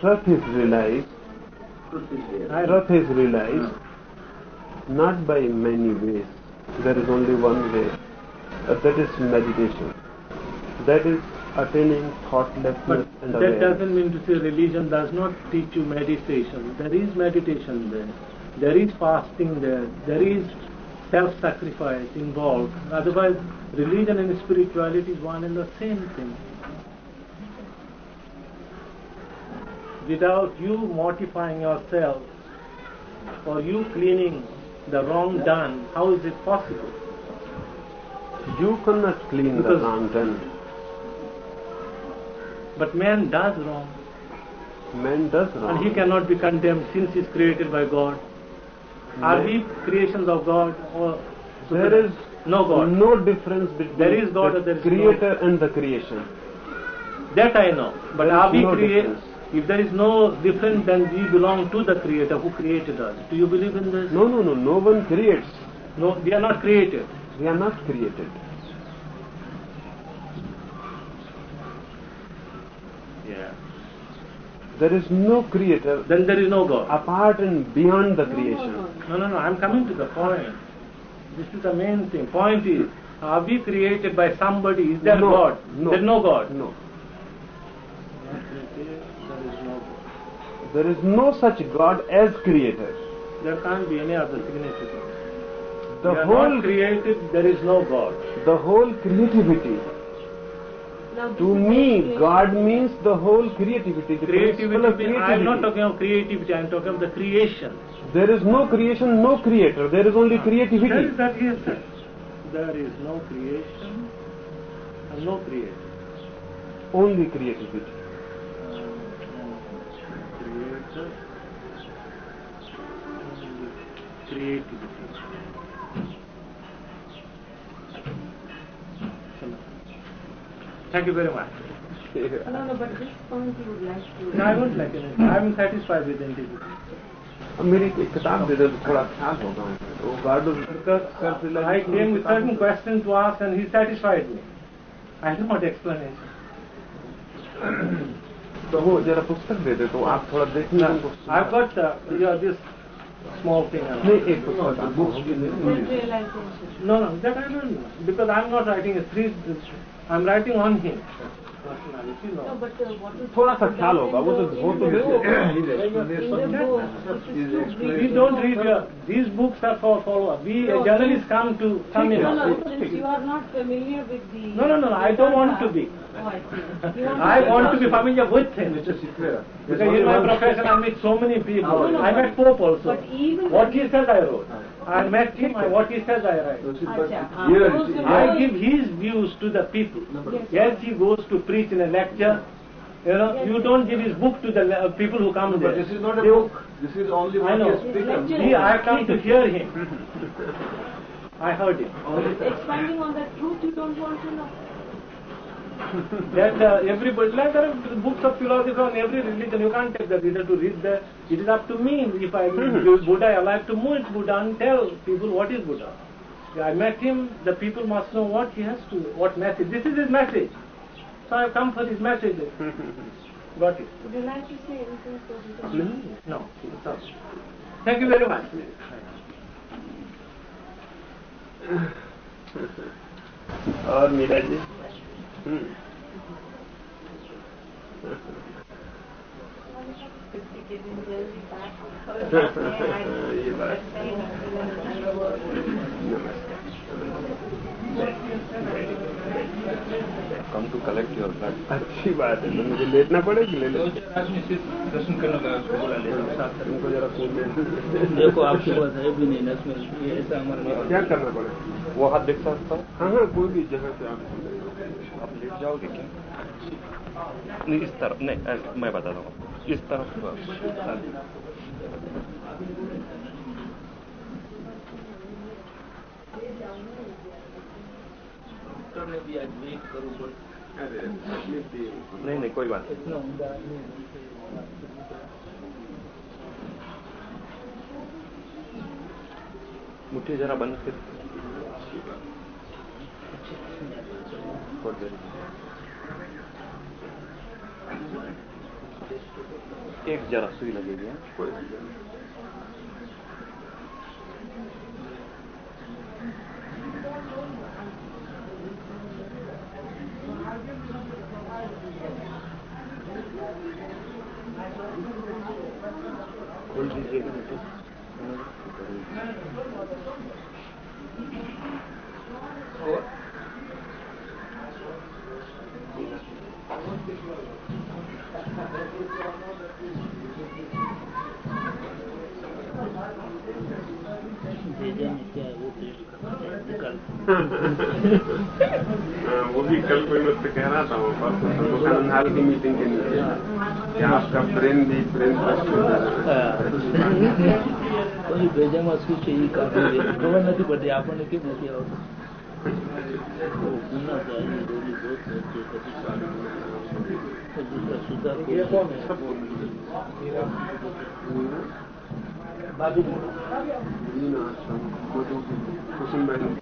truth is realized. Truth is there. Truth is realized not by many ways. There is only one way. Uh, that is meditation. That is attaining thoughtlessness But and that awareness. doesn't mean to say religion does not teach you meditation. There is meditation there. There is fasting there. There is self-sacrifice involved. Otherwise, religion and spirituality is one and the same thing. Without you mortifying yourself or you cleaning the wrong done, how is it possible? You cannot clean the Because- wrong done. But man does wrong. Man does wrong. And he cannot be condemned since he is created by God. Are we creations of God or There is no God? no difference between There is God the or there is no- creator and the creation. That I know. But There are we no difference. If there is no difference, then we belong to the Creator who created us. Do you believe in this? No, no, no. No one creates. No, we are not created. We are not created. Yeah. There is no creator Then there is no God. apart and beyond the creation. No, no, no. I'm coming to the point. This is the main thing. Point is, are we created by somebody? Is there no, God? No. There is no God. No. There is no God. There is no such God as creator. There can't be any other significance. The we whole not created, there is no God. the whole creativity. To me, God means the whole creativity. The Creativity, I am not talking of creativity, I am talking of the creation. There is no creation, no creator. There is only ah, creativity. is that is that. There is no creation and no creator. Only creativity. Uh, creator creativity. Thank you very much. No, no, but this point you would like to. No, I won't like it. I am satisfied with integrity. अब मेरी एक किताब दे दो तो थोड़ा ख्याल होगा वो guard Because I came with certain questions to ask and he satisfied me. I do not explanation. तो वो जरा पुस्तक दे दे तो आप थोड़ा देखने उनको I've got uh, yeah, this small thing. around. नहीं एक पुस्तक बुक्स भी दे दो। Self-realization. No, no, that I don't know. Because I'm not writing a three, I'm writing on him. Personality, No, no. but uh, what is थोड़ा सा ख्याल होगा वो तो वो तो दे दो His in explanation. the book, it is too big. We don't read your, these books are for follower. We uh, journalists come to come in. No, no, since you are not familiar with the. No, no, no, I don't want to be. Oh, I see. You I want to be familiar with him. Mr. Sikra. Because in my profession I meet so many people. No, no, I but- met Pope also. But even. What he says I wrote. I met him, what he says I write. Acha, Here, those you see, are- I give his views to the people. Yes. Yes, he goes to preach in a lecture. You know, Yes. you don't give his book to the le- uh, people who come But there. this is not a They- book. This is only I what he know. has taken. He, I come to hear him. I heard him. Expanding on that truth, you don't want to know. That uh, everybody, like there are books of philosophy on every religion, you can't take the reader to read that. It is up to me. If I meet Buddha, I like to meet Buddha and tell people what is Buddha. I met him, the people must know what he has to, what message. This is his message. So I have come for his message. Got it? Would you like to say anything for the No. it's all. Thank you very much. और मीरा जी ये बात Come to collect your blood. अच्छी बात है तो मुझे लेटना पड़ेगी ले लो। आदमी दर्शन करने का उसको बुला लेता साथ करने तुमको जरा फ़ोन दे देखो आपके पास है भी नहीं नस में ऐसा हमारे क्या करना पड़ेगा? वो हाथ देख सकता हूँ। हाँ हाँ कोई भी जगह से आप जाओगे क्या? नहीं, इस तरफ़, नहीं मैं बताता हूँ इस तरफ़ नहीं नहीं, कोई बात। मुट्ठी जरा बंद कर। थोड़ी देर। एक जरा सुई लगेगी हाँ? कोई खोल दीजिएगा मुझे भेजा में क्या है वो टेस्ट करना है निकल हाँ, वो भी कल कोई मुझसे कह रहा था वो परसों संतोषानंद हाल की मीटिंग के नीचे कि आपका ब्रेन भी ब्रेन ट्रस्ट हो जा रहा है કોઈ ભેજામાં શું છે એ કાઢી દે ખબર નથી પડતી આપણને કેમ નથી આવતું ઓ,